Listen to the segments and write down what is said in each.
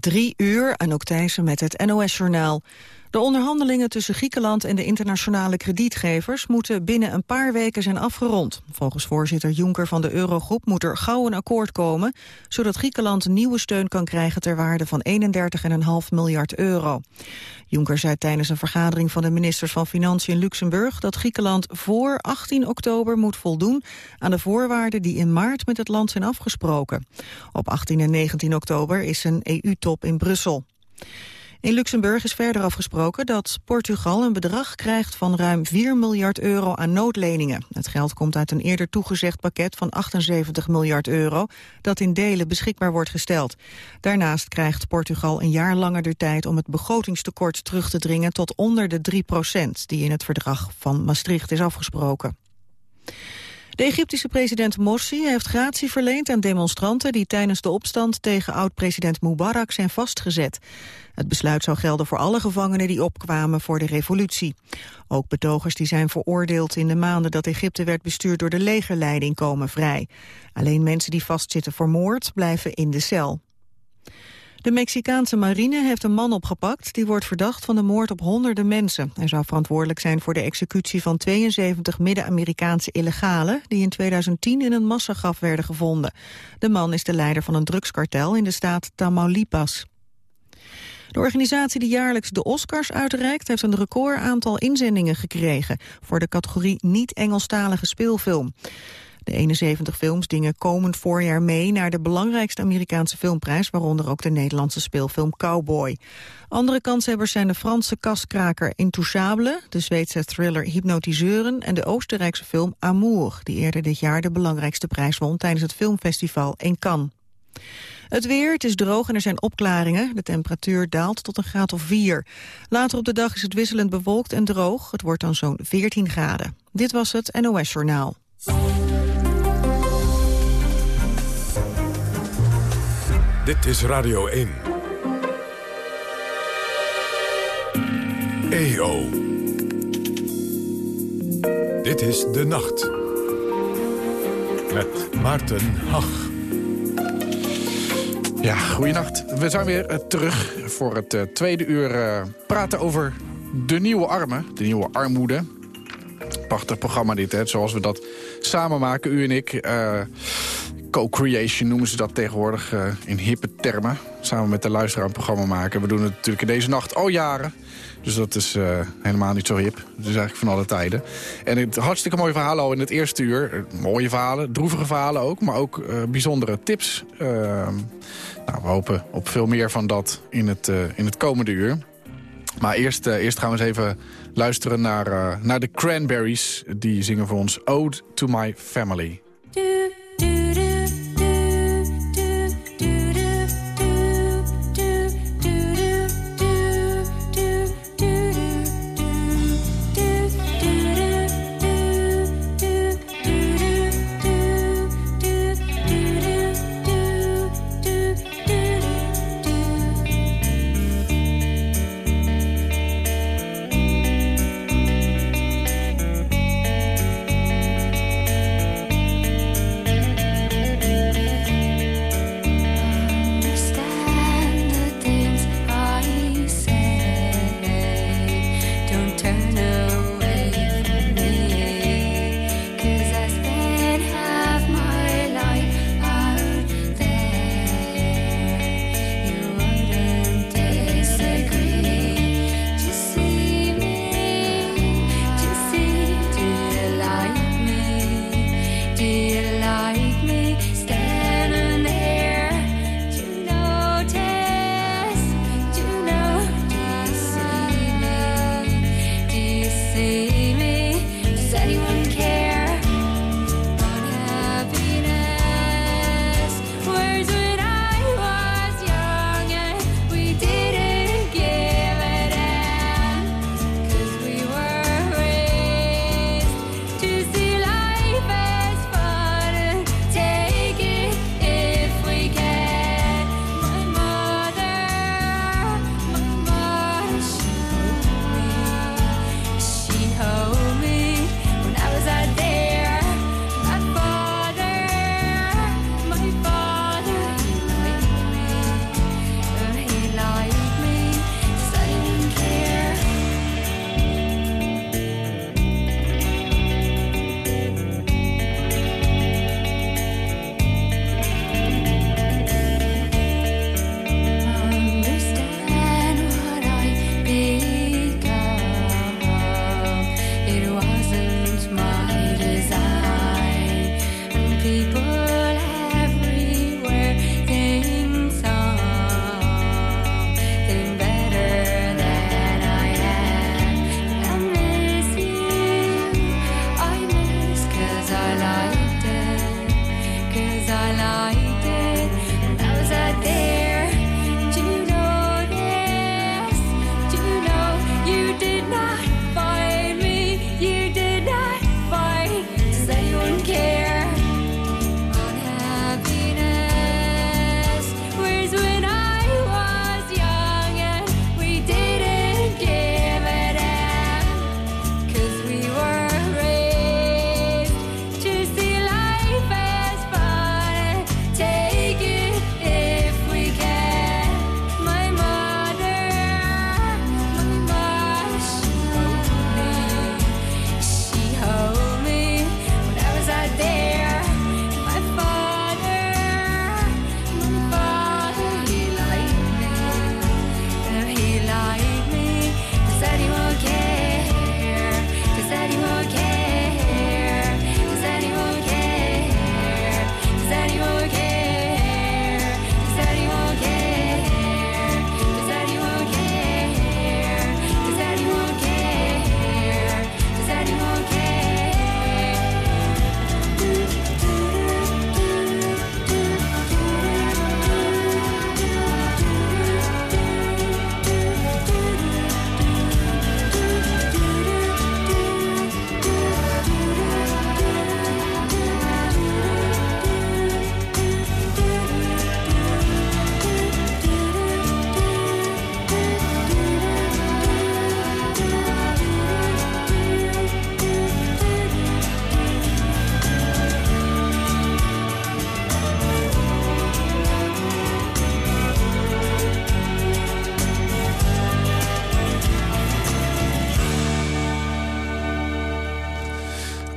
Drie uur, Anouk Thijssen met het NOS-journaal. De onderhandelingen tussen Griekenland en de internationale kredietgevers moeten binnen een paar weken zijn afgerond. Volgens voorzitter Juncker van de Eurogroep moet er gauw een akkoord komen, zodat Griekenland nieuwe steun kan krijgen ter waarde van 31,5 miljard euro. Juncker zei tijdens een vergadering van de ministers van Financiën in Luxemburg dat Griekenland voor 18 oktober moet voldoen aan de voorwaarden die in maart met het land zijn afgesproken. Op 18 en 19 oktober is een EU-top in Brussel. In Luxemburg is verder afgesproken dat Portugal een bedrag krijgt van ruim 4 miljard euro aan noodleningen. Het geld komt uit een eerder toegezegd pakket van 78 miljard euro dat in delen beschikbaar wordt gesteld. Daarnaast krijgt Portugal een jaar langer de tijd om het begrotingstekort terug te dringen tot onder de 3 procent die in het verdrag van Maastricht is afgesproken. De Egyptische president Morsi heeft gratie verleend aan demonstranten die tijdens de opstand tegen oud-president Mubarak zijn vastgezet. Het besluit zou gelden voor alle gevangenen die opkwamen voor de revolutie. Ook betogers die zijn veroordeeld in de maanden dat Egypte werd bestuurd door de legerleiding komen vrij. Alleen mensen die vastzitten voor moord blijven in de cel. De Mexicaanse marine heeft een man opgepakt... die wordt verdacht van de moord op honderden mensen. Hij zou verantwoordelijk zijn voor de executie van 72 Midden-Amerikaanse illegalen... die in 2010 in een massagraf werden gevonden. De man is de leider van een drugskartel in de staat Tamaulipas. De organisatie die jaarlijks de Oscars uitreikt... heeft een record aantal inzendingen gekregen... voor de categorie niet-Engelstalige speelfilm. De 71 films dingen komend voorjaar mee naar de belangrijkste Amerikaanse filmprijs, waaronder ook de Nederlandse speelfilm Cowboy. Andere kanshebbers zijn de Franse kaskraker Intouchable, de Zweedse thriller Hypnotiseuren en de Oostenrijkse film Amour, die eerder dit jaar de belangrijkste prijs won tijdens het filmfestival in Cannes. Het weer, het is droog en er zijn opklaringen. De temperatuur daalt tot een graad of 4. Later op de dag is het wisselend bewolkt en droog. Het wordt dan zo'n 14 graden. Dit was het NOS Journaal. Dit is Radio 1. EO. Dit is De Nacht. Met Maarten Hach. Ja, goeienacht. We zijn weer uh, terug voor het uh, tweede uur uh, praten over de nieuwe armen, de nieuwe armoede. Prachtig programma dit, hè, zoals we dat samen maken, u en ik co-creation noemen ze dat tegenwoordig uh, in hippe termen. Samen met de luisteraar een programma maken. We doen het natuurlijk in deze nacht al jaren. Dus dat is uh, helemaal niet zo hip. Is eigenlijk van alle tijden. En het hartstikke mooie verhalen al in het eerste uur. Mooie verhalen, droevige verhalen ook. Maar ook bijzondere tips. Nou, we hopen op veel meer van dat in het, in het komende uur. Maar eerst, eerst gaan we eens even luisteren naar, naar de Cranberries. Die zingen voor ons Ode to My Family.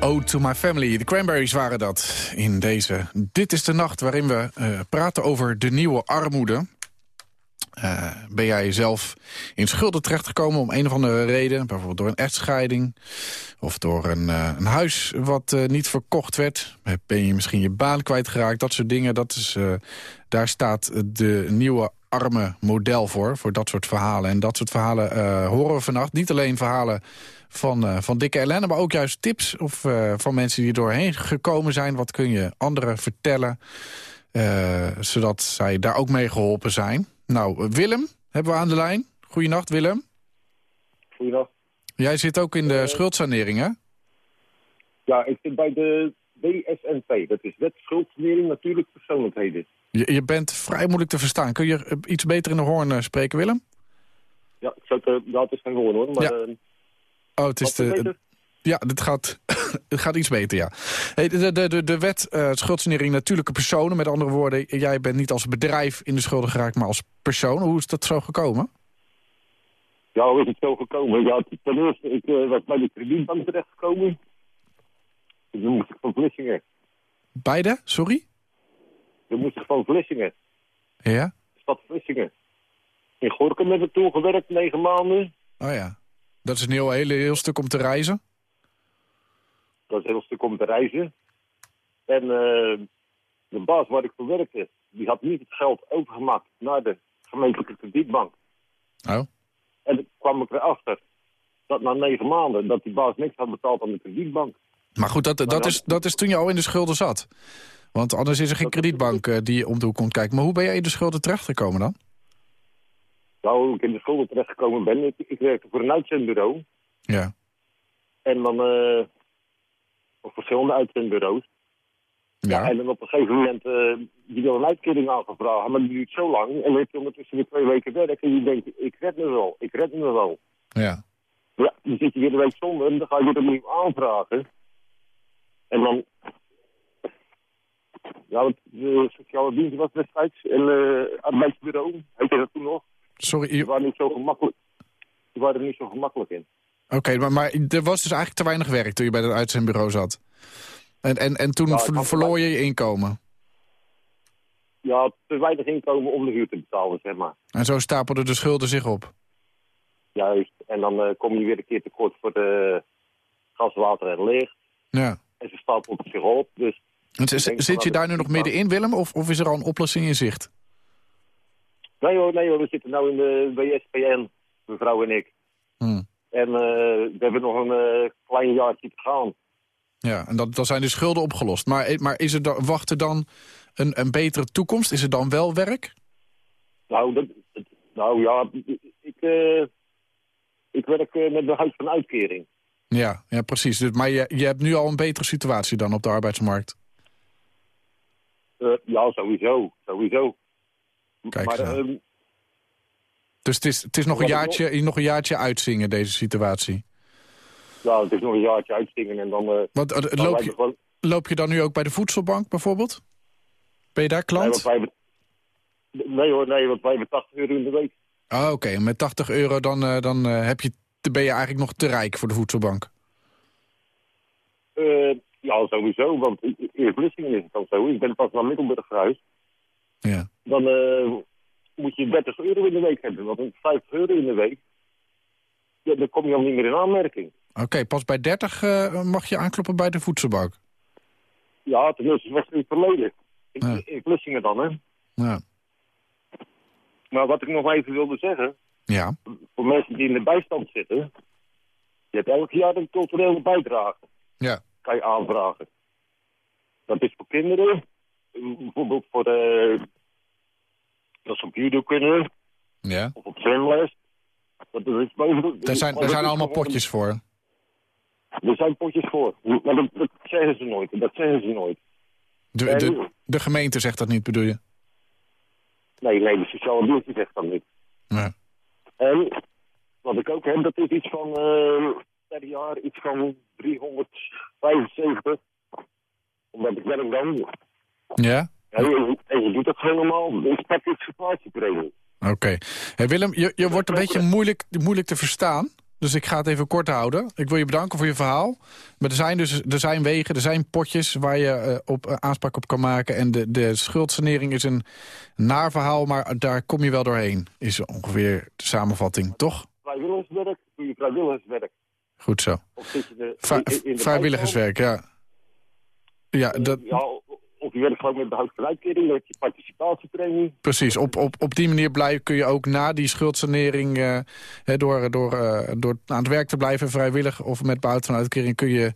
Ode to my family. De Cranberries waren dat in deze Dit is de Nacht... waarin we uh, praten over de nieuwe armoede. Uh, ben jij zelf in schulden terechtgekomen om een of andere reden? Bijvoorbeeld door een echtscheiding of door een, uh, een huis wat niet verkocht werd. Ben je misschien je baan kwijtgeraakt? Dat soort dingen. Dat is, daar staat de nieuwe arme model voor, voor dat soort verhalen. En dat soort verhalen horen we vannacht. Niet alleen verhalen van, van dikke ellende, maar ook juist tips of, van mensen die doorheen gekomen zijn. Wat kun je anderen vertellen, zodat zij daar ook mee geholpen zijn? Nou, Willem hebben we aan de lijn. Goedenacht, Willem. Goedenacht. Jij zit ook in de schuldsanering, hè? Ja, ik zit bij de WSNP. Dat is Wet Schuldsanering Natuurlijk Persoonlijkheden. Je, je, bent vrij moeilijk te verstaan. Kun je iets beter in de hoorn uh, spreken, Willem? Ja, ik zou het, ja, het is geen hoorn, hoor. Maar, ja. oh, het is de... Ja, dit gaat, het gaat iets beter, ja. Hey, de, de, de, de wet uh, schuldsanering natuurlijke personen. Met andere woorden, jij bent niet als bedrijf in de schulden geraakt, maar als persoon. Hoe is dat zo gekomen? Ja, hoe is het zo gekomen? Ja, ten eerste, ik uh, was bij de kredietbank terechtgekomen. Dus dan moest ik van Vlissingen. Beide? Sorry? Dan moest ik van Vlissingen. Ja? Stad Vlissingen. In Gorkum heb ik toen gewerkt, negen maanden. Oh ja. Dat is een heel, heel, heel stuk om te reizen? Dat is een heel stuk om te reizen. En uh, de baas waar ik voor werkte, die had niet het geld overgemaakt naar de gemeentelijke kredietbank. Oh. En toen kwam ik erachter dat na negen maanden dat die baas niks had betaald aan de kredietbank. Maar goed, dat, dat, is, dat is toen je al in de schulden zat. Want anders is er geen kredietbank uh, die om de hoek komt kijken. Maar hoe ben jij in de schulden terechtgekomen dan? Nou, hoe ik in de schulden terechtgekomen ben, ik, ik werkte voor een uitzendbureau. Ja. En dan, uh, op verschillende uitzendbureaus. Ja. ja. En dan op een gegeven moment, uh, die wil een uitkering aangevraagd, maar die duurt zo lang. En dan heb je ondertussen weer twee weken werk en je denkt, ik red me wel, ik red me wel. Ja. Ja, dan zit je weer een week zonder en dan ga je weer opnieuw aanvragen. En dan, ja, de sociale dienst was destijds en uh, arbeidsbureau, heette dat toen nog. Sorry, Die waren niet zo gemakkelijk, die waren er niet zo gemakkelijk in. Oké, okay, maar, maar er was dus eigenlijk te weinig werk toen je bij dat uitzendbureau zat. En, en, en toen Ja, ver- had verloor je je inkomen. Ja, te weinig inkomen om de huur te betalen, zeg maar. En zo stapelden de schulden zich op. Juist. En dan eh, kom je weer een keer tekort voor de gas, water en licht. Ja. En ze stapelt zich op. Dus Zit je daar nu nog middenin, Willem? Of, of is er al een oplossing in zicht? nee hoor, nee hoor, we zitten nu in de WSPN, mevrouw en ik. Hm. En eh, we hebben nog een eh, klein jaartje te gaan. Ja, en dat, dan zijn de schulden opgelost. Maar, maar is er dan, wacht er dan een, een betere toekomst? Is er dan wel werk? Nou, dat, nou ja, ik, eh, ik werk eh, met de huis van uitkering. Ja, ja precies. Dus, maar je, je hebt nu al een betere situatie dan op de arbeidsmarkt. Eh, ja, sowieso, sowieso. Kijk maar aan. ehm, Dus het is, het is nog, een jaartje, nog een jaartje uitzingen, deze situatie. ja, het is nog een jaartje uitzingen en dan... eh, Want eh, dan loop, je, gewoon- loop je dan nu ook bij de voedselbank bijvoorbeeld? Ben je daar Nee, want klant? wij hebben, nee hoor, nee, want wij hebben 80 euro in de week. Ah, Oké, met 80 euro dan, eh, dan eh, heb je, dan ben je eigenlijk nog te rijk voor de voedselbank. Ja, sowieso, want in Vlissingen is het dan zo. Ik ben pas naar Middelburg verhuisd. Ja. Dan eh, moet je 30 euro in de week hebben. Want 50 euro in de week, ja, dan kom je al niet meer in aanmerking. Oké, pas bij 30 eh, mag je aankloppen bij de voedselbank. Ja, tenminste, was in het verleden. In, Ja. in Vlissingen dan, hè. Ja. Maar wat ik nog even wilde zeggen, Ja. voor mensen die in de bijstand zitten, je hebt elk jaar een culturele bijdrage. Ja. Kan je aanvragen. Dat is voor kinderen, bijvoorbeeld voor de, dat ze op judo kunnen, Ja. of op zwemles. Dat is Daar zijn, daar dat zijn allemaal potjes voor. Er zijn potjes voor, maar dat, dat zeggen ze nooit. Dat zeggen ze nooit. De, de, de gemeente zegt dat niet, bedoel je? Nee, nee, de sociale dienst die zegt dat niet. Ja. En wat ik ook heb, dat is iets van eh, per jaar iets van 375. Omdat ik werk dan. Ja? Ja, en, en je doet dat helemaal. Dus pak participatiepremie. Oké. Hey Willem, je, je wordt een beetje moeilijk, moeilijk te verstaan. Dus ik ga het even kort houden. Ik wil je bedanken voor je verhaal. Maar er zijn dus er zijn wegen, er zijn potjes waar je uh, op uh, aanspraak op kan maken. En de, de schuldsanering is een naar verhaal, maar daar kom je wel doorheen. Is ongeveer de samenvatting, toch? Vrijwilligerswerk, doe je vrijwilligerswerk. Goed zo. Of zit je de, Vrij, in, in de vrijwilligerswerk, ja. Ja, dat, ja, of je werkt gewoon met de uitkering, dat je participatiepremie. Precies, op, op, op die manier blijf, kun je ook na die schuldsanering... Uh, he, door, door, uh, door aan het werk te blijven vrijwillig of met behoud van uitkering... kun je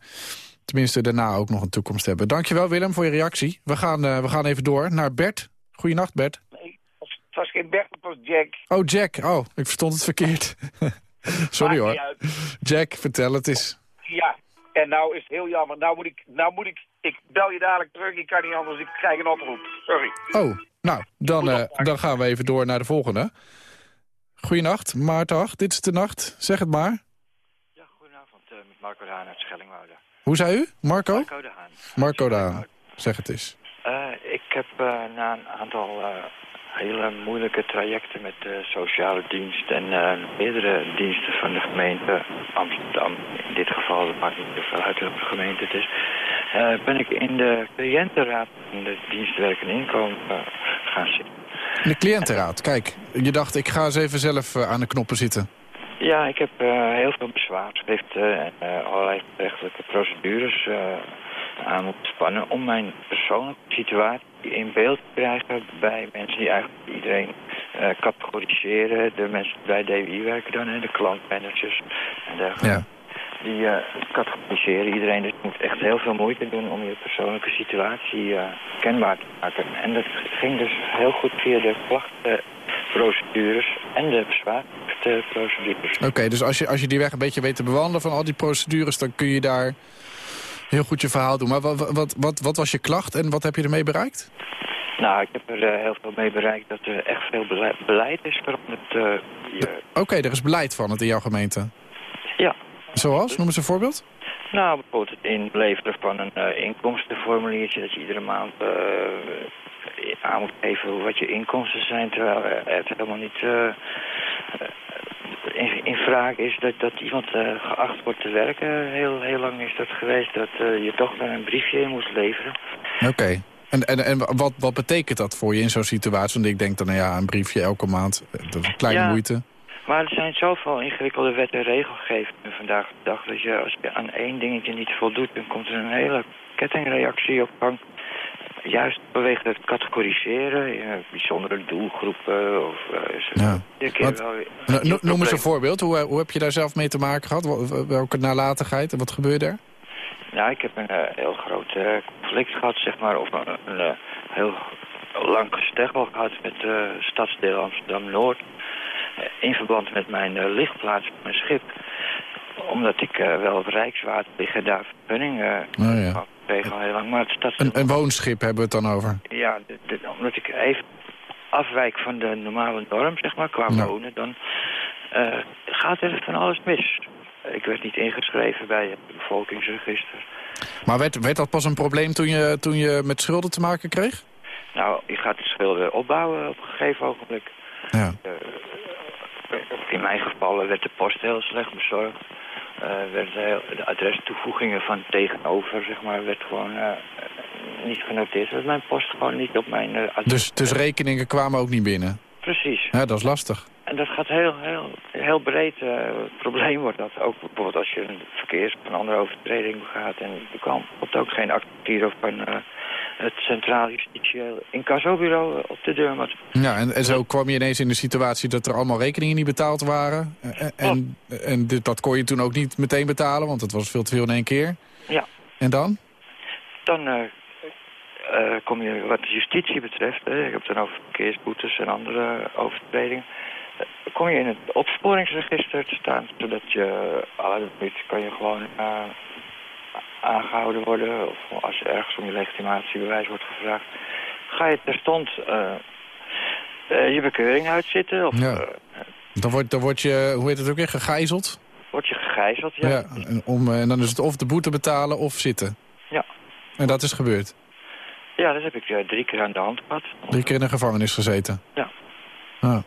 tenminste daarna ook nog een toekomst hebben. Dankjewel Willem voor je reactie. We gaan, uh, we gaan even door naar Bert. Goedenacht Bert. Nee, het was geen Bert, het was Jack. Oh Jack, oh, ik verstond het verkeerd. Sorry hoor. Jack, vertel het eens. Ja, en nou is het heel jammer. Nou moet ik, nou moet ik, ik bel je dadelijk terug. Ik kan niet anders, ik krijg een oproep. Sorry. Oh, nou, dan, uh, dan gaan we even door naar de volgende. Goedenacht, Maartag, dit is de nacht. Zeg het maar. Ja, goedenavond, uh, met Marco de Haan uit Schellingwoude. Hoe zei u? Marco? Marco de Haan. Marco de Haan, zeg het eens. Uh, ik heb na een aantal hele moeilijke trajecten met de sociale dienst en uh, meerdere diensten van de gemeente Amsterdam. In dit geval, dat maakt niet zoveel uit welke gemeente het is. Uh, ben ik in de cliëntenraad van de dienstwerk en inkomen uh, gaan zitten. In de cliëntenraad, kijk. Je dacht, ik ga eens even zelf aan de knoppen zitten. Ja, ik heb heel veel bezwaarschriften en allerlei rechtelijke procedures aan moeten spannen om mijn persoonlijke situatie in beeld te krijgen bij mensen die eigenlijk iedereen uh, categoriseren. De mensen die bij DWI werken dan, hè, de klantmanagers en dergelijke. Ja. Die uh, categoriseren iedereen. Dus je moet echt heel veel moeite doen om je persoonlijke situatie uh, kenbaar te maken. En dat ging dus heel goed via de klachtenprocedures en de bezwaarprocedures. Oké, okay, dus als je, als je die weg een beetje weet te bewandelen van al die procedures... dan kun je daar heel goed je verhaal doen. Maar wat, wat, wat, wat was je klacht en wat heb je ermee bereikt? Nou, ik heb er uh, heel veel mee bereikt dat er echt veel beleid, beleid is veranderd. Uh, je... Oké, okay, er is beleid van het in jouw gemeente? Ja. Zoals? Noem eens een voorbeeld. Nou, bijvoorbeeld het inleveren van een uh, inkomstenformuliertje... dat je iedere maand aan moet geven wat je inkomsten zijn... terwijl het helemaal niet in, in vraag is dat, dat iemand uh, geacht wordt te werken. Heel, heel lang is dat geweest dat uh, je toch dan een briefje in moest leveren. Oké. Okay. En, en, en wat, wat betekent dat voor je in zo'n situatie? Want ik denk dan, nou ja, een briefje elke maand, dat is kleine ja, moeite. Maar er zijn zoveel ingewikkelde wet- en regelgevingen vandaag de dag... dat je als je aan één dingetje niet voldoet... dan komt er een hele kettingreactie op gang juist vanwege het categoriseren, bijzondere doelgroepen of uh, ja. Wel, no, noem eens een voorbeeld. Hoe, hoe heb je daar zelf mee te maken gehad? Welke nalatigheid en wat gebeurde er? Ja, ik heb een uh, heel groot uh, conflict gehad, zeg maar, of een, een heel lang gesteggel gehad met stadsdeel Amsterdam-Noord. in verband met mijn lichtplaats, mijn schip. Omdat ik wel op Rijkswater liggen daar vergunning oh, ja gekregen al heel lang. Maar het staat een, een woonschip hebben we het dan over? Ja, de, de, omdat ik even afwijk van de normale norm, zeg maar, qua Ja. wonen, dan uh, gaat er van alles mis. Ik werd niet ingeschreven bij het bevolkingsregister. Maar werd, werd dat pas een probleem toen je, toen je met schulden te maken kreeg? Nou, je gaat de schulden opbouwen op een gegeven ogenblik. Ja. Uh, in mijn geval werd de post heel slecht bezorgd. Uh, werd heel, de adrestoevoegingen van tegenover, zeg maar, werd gewoon uh, niet genoteerd. Dat mijn post gewoon niet op mijn adres... Dus, dus rekeningen kwamen ook niet binnen? Precies. Ja, dat is lastig. En dat gaat heel, heel, heel breed. Het probleem wordt dat ook bijvoorbeeld als je een verkeers- of een andere overtreding begaat... en er komt ook geen actief van het Centraal Justitieel Incassobureau op de deur. Maar... Ja, en, en zo kwam je ineens in de situatie dat er allemaal rekeningen niet betaald waren. En, en, en dit, dat kon je toen ook niet meteen betalen, want het was veel te veel in één keer. Ja. En dan? Dan uh, uh, kom je wat de justitie betreft, hè, ik heb dan over verkeersboetes en andere overtredingen. Kom je in het opsporingsregister te staan, zodat je alle minuten kan je gewoon aangehouden worden. Of als er ergens om je legitimatiebewijs wordt gevraagd. Ga je terstond uh, uh, je bekeuring uitzitten. Of, ja. dan, word, dan word je, hoe heet het ook weer, gegijzeld? Word je gegijzeld, ja. ja en, om, en dan is het of de boete betalen of zitten. Ja. En dat is gebeurd? Ja, dat heb ik drie keer aan de hand gehad. Drie keer in de gevangenis gezeten? Ja. Ah.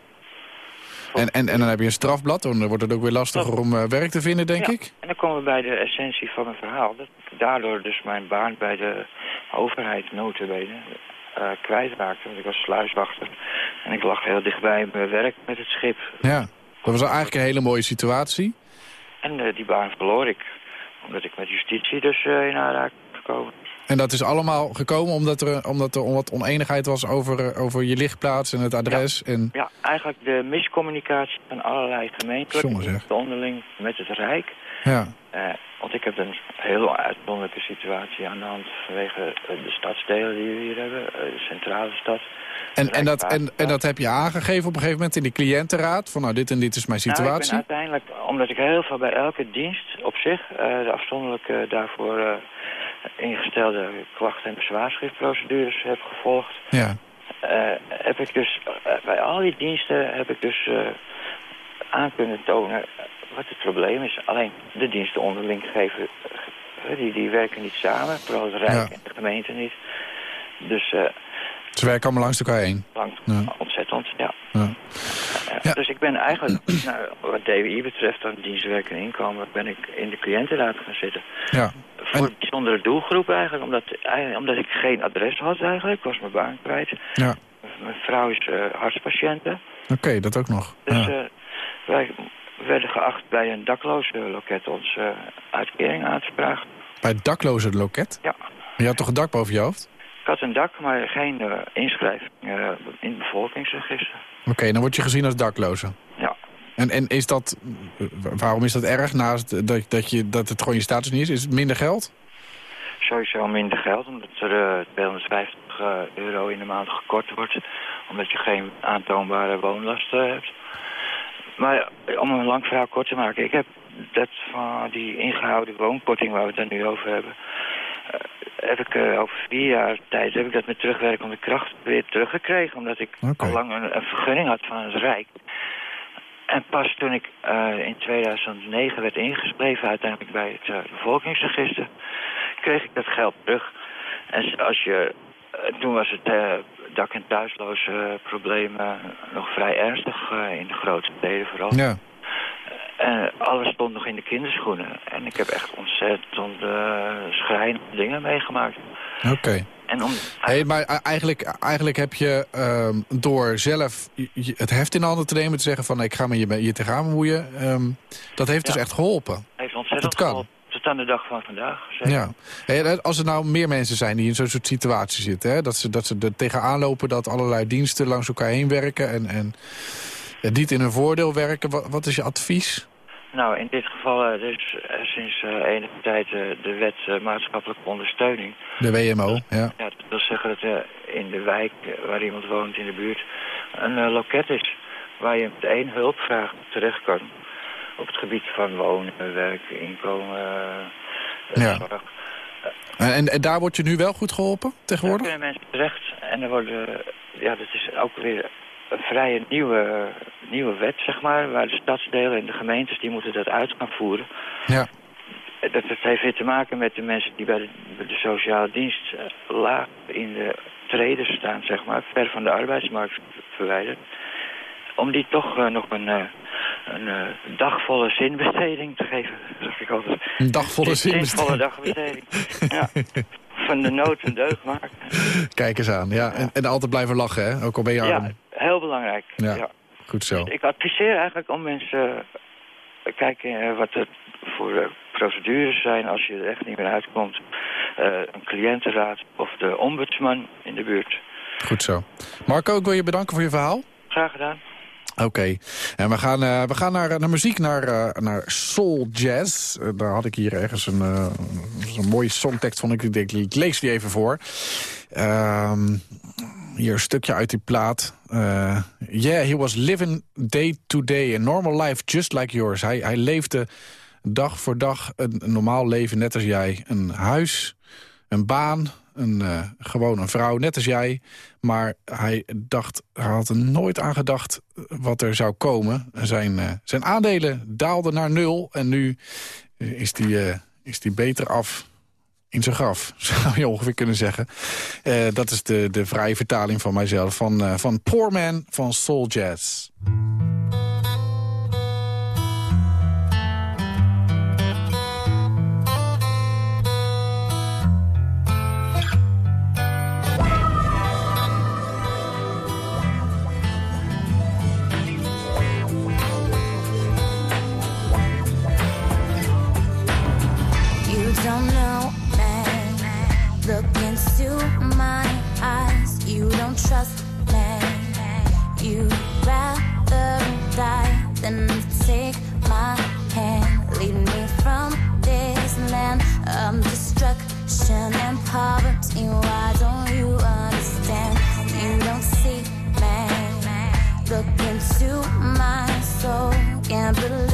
En, en, en dan heb je een strafblad, dan wordt het ook weer lastiger om eh, werk te vinden, denk Ja, ik. En dan komen we bij de essentie van mijn verhaal. Dat ik daardoor dus mijn baan bij de overheid notabene eh kwijtraakte. Want ik was sluiswachter. En ik lag heel dichtbij mijn werk met het schip. Ja, dat was eigenlijk een hele mooie situatie. En eh, die baan verloor ik. Omdat ik met justitie dus in aanraking gekomen. En dat is allemaal gekomen omdat er, omdat er wat oneenigheid was over, eh, over je lichtplaats en het adres. En, Ja, eigenlijk de miscommunicatie van allerlei gemeenten. Onderling met het Rijk. ja. Eh, want ik heb een heel uitzonderlijke situatie aan de hand vanwege eh, de stadsdelen die we hier hebben. de centrale stad. En, en, dat, en, en dat heb je aangegeven op een gegeven moment in de cliëntenraad? Van nou, dit en dit is mijn Nou, ik situatie. ben uiteindelijk, omdat ik heel veel bij elke dienst op zich... eh, de afzonderlijke daarvoor ingestelde klachten- en bezwaarschriftprocedures heb gevolgd... Ja, eh, heb ik dus eh, bij al die diensten heb ik dus eh, aan kunnen tonen wat het probleem is. Alleen de diensten onderling geven, die, die werken niet samen, vooral het Rijk Ja. en de gemeente niet. Dus ze werken allemaal langs elkaar heen. lang, Ja. ontzettend, ja. Ja. Ja. Dus ik ben eigenlijk, nou, wat DWI betreft, dan dienstwerk en inkomen, ben ik in de cliëntenraad gaan zitten. Ja. Voor En- een bijzondere doelgroep eigenlijk, omdat, eigenlijk, omdat ik geen adres had eigenlijk. Ik was mijn baan kwijt. Ja, Mijn vrouw is eh hartspatiënte. oké, dat ook nog. Dus Ja. eh, wij werden geacht bij een dakloze loket onze eh, uitkering aan te vragen. Bij het dakloze loket? Ja. Je had toch een dak boven je hoofd? Ik had een dak, maar geen eh, inschrijving eh, in het bevolkingsregister. Oké, dan word je gezien als dakloze. En, en is dat, eh, waarom is dat erg naast dat, dat, je, dat het gewoon je status niet is? Is het minder geld? Sowieso minder geld, omdat er eh, 250 eh, euro in de maand gekort wordt. Omdat je geen aantoonbare woonlasten hebt. Maar eh, om een lang verhaal kort te maken. Ik heb dat van die ingehouden woonkorting waar we het nu over hebben. eh, heb ik eh, over vier jaar tijd heb ik dat met terugwerkende kracht weer teruggekregen. Omdat ik al lang een, een vergunning had van het Rijk. En pas toen ik eh, in 2009 werd ingeschreven uiteindelijk bij het eh, bevolkingsregister, kreeg ik dat geld terug. En als je, eh, toen was het dak- en thuisloze problemen nog vrij ernstig in de grote steden vooral. Ja. En alles stond nog in de kinderschoenen. En ik heb echt ontzettend uh, schrijnende dingen meegemaakt. Oké. En om... Hey, maar eigenlijk, eigenlijk heb je ehm, door zelf het heft in handen te nemen... te zeggen van ik ga me hier, hier tegenaan bemoeien... ehm, dat heeft dus echt geholpen. heeft ontzettend dat kan. geholpen. Tot aan de dag van vandaag. zeker. Ja. Hey, als er nou meer mensen zijn die in zo'n soort situatie zitten... Hè, dat, ze, dat ze er tegenaan lopen dat allerlei diensten langs elkaar heen werken... en, en ja, niet in hun voordeel werken, wat, wat is je advies? Nou, in dit geval uh, is er sinds uh, enige tijd uh, de wet maatschappelijke ondersteuning. De WMO, ja. ja dat wil zeggen dat er in de wijk waar iemand woont in de buurt een loket is. Waar je met één hulpvraag terecht kan. Op het gebied van wonen, werk, inkomen, ja. zorg. En, en, daar word je nu wel goed geholpen tegenwoordig? Daar kunnen mensen terecht. En er worden, ja, dat is ook weer een vrije nieuwe, nieuwe wet, zeg maar, waar de stadsdelen en de gemeentes, die moeten dat uit gaan voeren. Ja. Dat, dat heeft weer te maken met de mensen die bij de, bij de sociale dienst uh, laag in de treden staan, zeg maar, ver van de arbeidsmarkt verwijderd. Om die toch uh, nog een, uh, een uh, dagvolle zinbesteding te geven, zeg ik altijd. Een dagvolle zinbesteding? Dagbesteding, ja. Van de nood een deugd maken. Kijk eens aan, ja. En, en altijd blijven lachen, hè? Ook al ben je arm. Ja, heel belangrijk. Ja, ja. goed zo. Ik adviseer eigenlijk om mensen... Uh, kijken wat er voor uh, procedures zijn als je er echt niet meer uitkomt. Een cliëntenraad of de ombudsman in de buurt. Goed zo. Marco, ik wil je bedanken voor je verhaal. Graag gedaan. Oké, okay. en we gaan, uh, we gaan naar, naar muziek, naar, uh, naar soul jazz. Uh, daar had ik hier ergens een, een mooie songtekst van. Ik denk, ik lees die even voor. Ehm, hier een stukje uit die plaat. yeah, he was living day to day, a normal life just like yours. Hij, hij leefde dag voor dag een, normaal leven, net als jij. Een huis, een baan, een, uh, gewoon een vrouw, net als jij. Maar hij dacht, hij had er nooit aan gedacht wat er zou komen. Zijn, zijn aandelen daalden naar nul en nu is die, is die beter af in zijn graf, zou je ongeveer kunnen zeggen. dat is de, de vrije vertaling van mijzelf, van, van Poor Man van Soul Jazz. trust me. You'd rather die than take my hand, lead me from this land of destruction and poverty. Why don't you understand? You don't see me. Look into my soul and believe.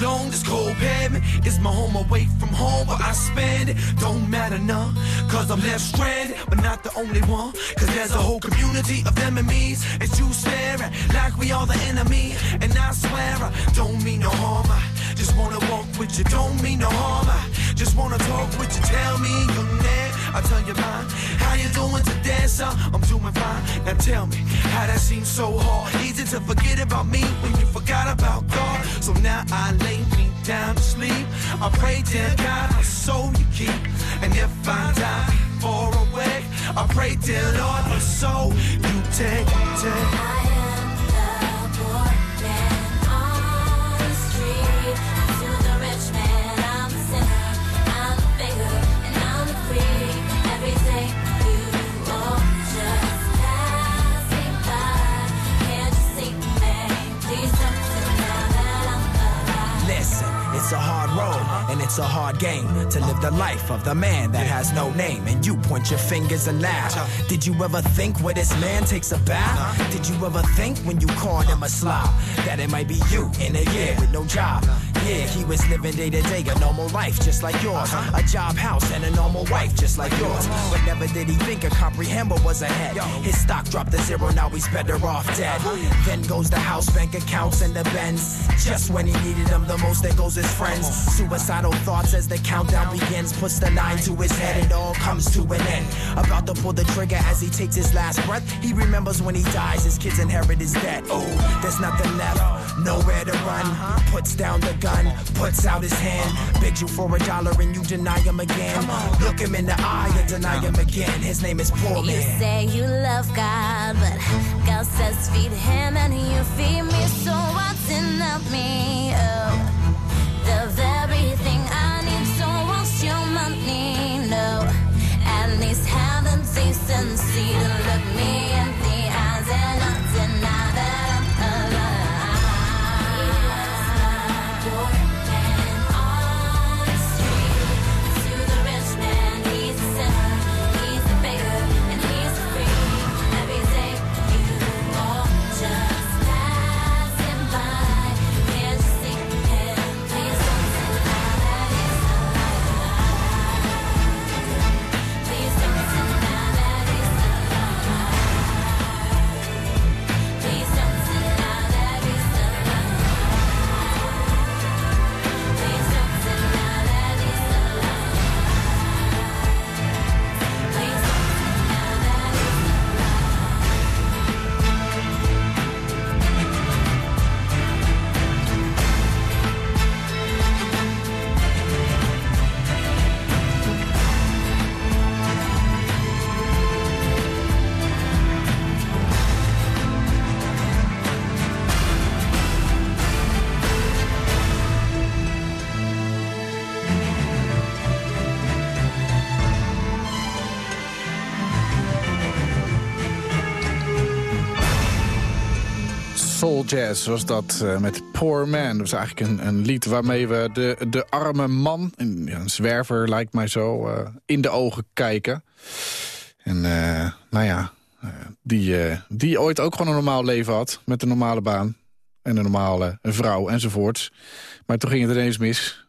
Alone. This cold pavement is my home away from home where I spend it. Don't matter none, cause I'm left stranded, but not the only one. Cause there's a whole community of enemies. It's you staring like we all the enemy. And I swear I don't mean no harm. I just wanna walk with you, don't mean no harm. I just wanna talk with you, tell me your name. I'll tell you mine. How you doing today, sir? I'm doing fine. Now tell me how that seems so hard. Easy to forget about me when you forgot about God. So now I down to sleep. I pray to God my soul you keep. And if I die before I wake, I pray to Lord my soul you take, take. It's a hard road and it's a hard game to live the life of the man that has no name. And you point your fingers and laugh. Did you ever think where this man takes a bath? Did you ever think when you called him a slob that it might be you in a year with no job? Yeah, he was living day to day, a normal life just like yours. A job house and a normal wife just like yours. But never did he think or comprehend what was ahead. His stock dropped to zero, now he's better off dead. Then goes the house, bank accounts, and the Benz. Just when he needed them the most, there goes his friends. Suicidal thoughts as the countdown begins. Puts the nine to his head, it all comes to an end. About to pull the trigger as he takes his last breath. He remembers when he dies, his kids inherit his debt. Oh, there's nothing left, nowhere to run. Puts down the gun, puts out his hand. Begs you for a dollar and you deny him again. Look him in the eye and deny him again. His name is Poor You say you love God, but God says feed him and you feed me. So what's in of me? Oh, the Jazz was dat eh, met Poor Man. Dat was eigenlijk een, een lied waarmee we de, de arme man... Een, zwerver lijkt mij zo, eh, in de ogen kijken. En eh, nou ja, die, die ooit ook gewoon een normaal leven had... met een normale baan en een normale vrouw enzovoorts. Maar toen ging het ineens mis.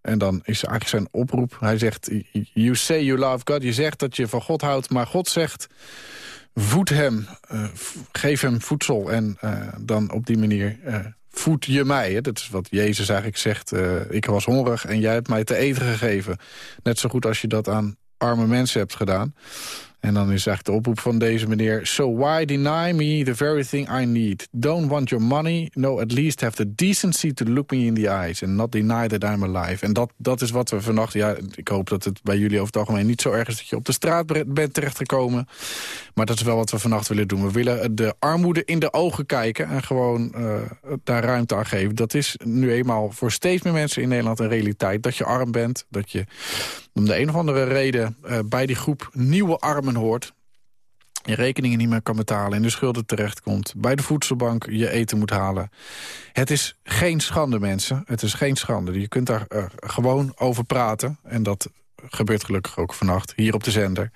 En dan is eigenlijk zijn oproep. Hij zegt, you say you love God. Je zegt dat je van God houdt, maar God zegt... voed hem, eh, geef hem voedsel en eh, dan op die manier eh, voed je mij. Hè? Dat is wat Jezus eigenlijk zegt. ik was hongerig en jij hebt mij te eten gegeven. Net zo goed als je dat aan arme mensen hebt gedaan. En dan is eigenlijk de oproep van deze meneer... So why deny me the very thing I need? Don't want your money. No, at least have the decency to look me in the eyes... and not deny that I'm alive. En dat, dat is wat we vannacht... Ja, ik hoop dat het bij jullie over het algemeen niet zo erg is... dat je op de straat bent terechtgekomen. Maar dat is wel wat we vannacht willen doen. We willen de armoede in de ogen kijken... en gewoon eh, daar ruimte aan geven. Dat is nu eenmaal voor steeds meer mensen in Nederland een realiteit. Dat je arm bent, dat je om de een of andere reden... eh, bij die groep nieuwe armen hoort je rekeningen niet meer kan betalen... in de schulden terechtkomt, bij de voedselbank je eten moet halen. Het is geen schande, mensen. Het is geen schande. Je kunt daar eh, gewoon over praten. En dat gebeurt gelukkig ook vannacht, hier op de zender.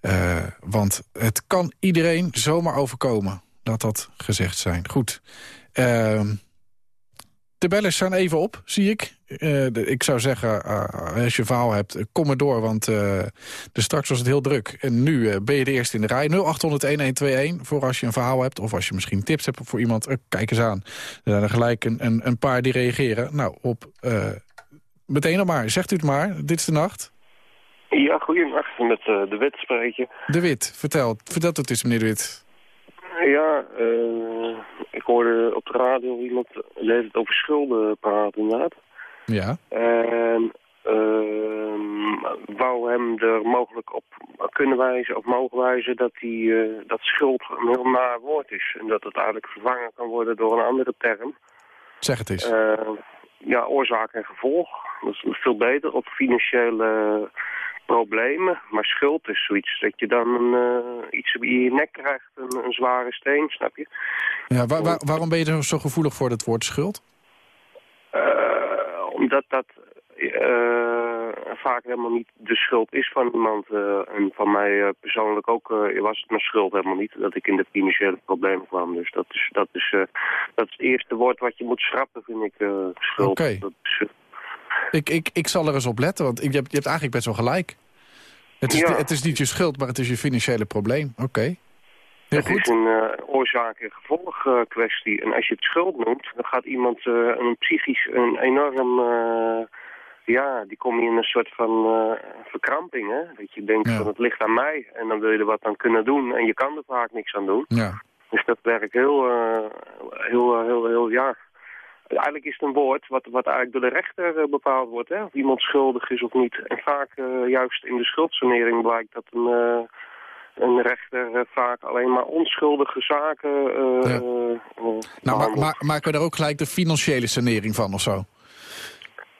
Eh, want het kan iedereen zomaar overkomen. Laat dat gezegd zijn. Goed. Ehm, de bellers zijn even op, zie ik. Eh, de- ik zou zeggen, eh, als je een verhaal hebt, eh, kom maar door. Want dus straks was het heel druk. En nu ben je de eerste in de rij. 0800-1121 voor als je een verhaal hebt. Of als je misschien tips hebt voor iemand. Kijk eens aan. Er zijn er gelijk een, een, een paar die reageren. Nou, op meteen nog maar. Zegt u het maar. Dit is de nacht. Ja, goeienacht. Met de wet spreek je. De Wit, vertel. Vertel het eens, meneer De Wit. Ja, eh, ik hoorde op de radio iemand leest het over schulden praten inderdaad. Ja. En ehm, wou hem er mogelijk op kunnen wijzen of mogen wijzen dat, die, eh, dat schuld een heel naar woord is. En dat het eigenlijk vervangen kan worden door een andere term. Zeg het eens. Eh, ja, oorzaak en gevolg. Dat is veel beter op financiële problemen. Maar schuld is zoiets dat je dan een, eh, iets in je nek krijgt, een, een zware steen, snap je? Ja, waar- waar- waarom ben je er zo gevoelig voor dat woord schuld? Eh, omdat dat eh, vaak helemaal niet de schuld is van iemand. en van mij persoonlijk ook was het mijn schuld helemaal niet dat ik in de financiële problemen kwam. Dus dat is, dat is, dat is het eerste woord wat je moet schrappen, vind ik, schuld. Oké. Ik, ik, ik zal er eens op letten, want je, hebt, je hebt eigenlijk best wel gelijk. Het is, Ja. het is niet je schuld, maar het is je financiële probleem. Oké. Heel het is goed. een eh, oorzaak- en gevolg kwestie. En als je het schuld noemt, dan gaat iemand eh, een psychisch een enorm... eh, ja, die kom je in een soort van verkramping, hè. Dat je denkt Ja. van het ligt aan mij en dan wil je er wat aan kunnen doen. En je kan er vaak niks aan doen. Ja. Dus dat werkt heel, heel, heel, heel, ja... Eigenlijk is het een woord wat, wat eigenlijk door de rechter eh, bepaald wordt, hè. Of iemand schuldig is of niet. En vaak, eh, juist in de schuldsanering blijkt dat een... eh, een rechter vaak alleen maar onschuldige zaken Ja. Nou, maar, maken we er ook gelijk de financiële sanering van of zo?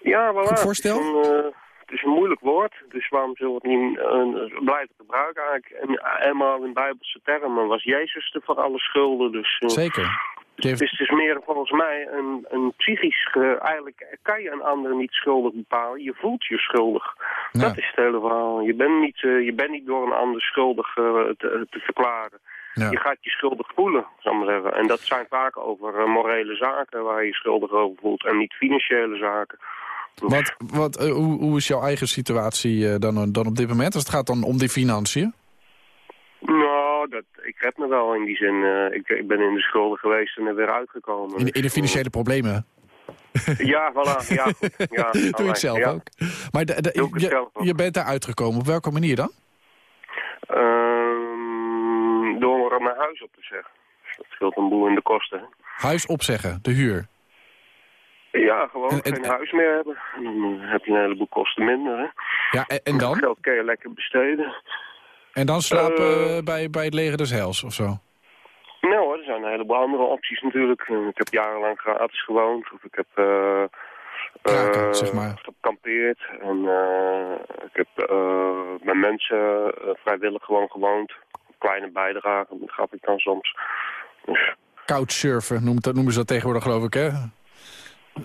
ja, voilà. goed voorstel? Het is, een, het is een moeilijk woord, dus waarom zullen we het niet eh, blijven gebruiken eigenlijk? En helemaal in bijbelse termen was Jezus er van alle schulden, dus... Zeker. Die Dus het is meer volgens mij een, een psychisch... ge- eigenlijk kan je een ander niet schuldig bepalen. Je voelt je schuldig. Ja. Dat is het hele verhaal. Je bent niet, eh, je bent niet door een ander schuldig eh, te, te verklaren. Ja. Je gaat je schuldig voelen, zal ik maar zeggen. En dat zijn vaak over eh, morele zaken waar je je schuldig over voelt. En niet financiële zaken. Wat, wat, eh, hoe, hoe is jouw eigen situatie eh, dan, dan op dit moment? Als het gaat dan om die financiën? Nou, dat, ik red me wel in die zin. eh, ik, ik ben in de schulden geweest en er weer uitgekomen. In, in de financiële problemen? Ja, voilà. Ja, goed. Ja, Doe ik zelf ja. ook. Maar je, zelf ook. je bent daar uitgekomen. Op welke manier dan? Ehm, door mijn huis op te zeggen. Dus dat scheelt een boel in de kosten. Huis opzeggen, de huur. Ja, gewoon En- en- geen huis meer hebben. En dan heb je een heleboel kosten minder. Hè. Ja, en, en dan? Geld kun je lekker besteden. En dan slapen Eh. eh, bij, bij het leger des Heils of zo? Nou hoor, er zijn een heleboel andere opties natuurlijk. Eh, Ik heb jarenlang gratis gewoond. Of ik heb... Kraken, zeg maar. gekampeerd. En ik heb met mensen vrijwillig gewoon gewoond. Kleine bijdrage, dat gaf ik dan soms. Dus Couchsurfen noemt dat, noemen ze dat tegenwoordig, geloof ik, hè?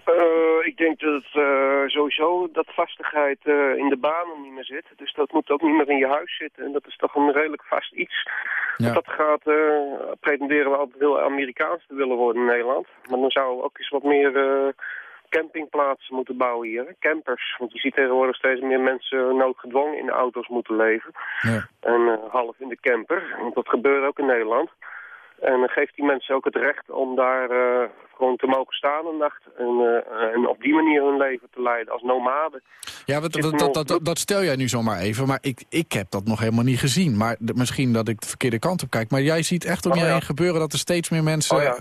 Eh, ik denk dat eh, sowieso dat vastigheid eh, in de banen niet meer zit. Dus dat moet ook niet meer in je huis zitten. En dat is toch een redelijk vast iets. Ja. Dat gaat, eh, pretenderen we altijd heel Amerikaans te willen worden in Nederland. Maar dan zouden we ook eens wat meer campingplaatsen moeten bouwen hier. hè. Campers. Want je ziet tegenwoordig steeds meer mensen noodgedwongen in de auto's moeten leven. Ja. En half in de camper. Want dat gebeurt ook in Nederland. En dan geeft die mensen ook het recht om daar eh, gewoon te mogen staan een nacht. En, eh, en op die manier hun leven te leiden als nomaden. Ja, wat, dat, dat, dat, dat stel jij nu zomaar even, maar ik, ik heb dat nog helemaal niet gezien. Maar misschien dat ik de verkeerde kant op kijk. Maar jij ziet echt om Oh, je ja. heen gebeuren dat er steeds meer mensen... Oh, ja.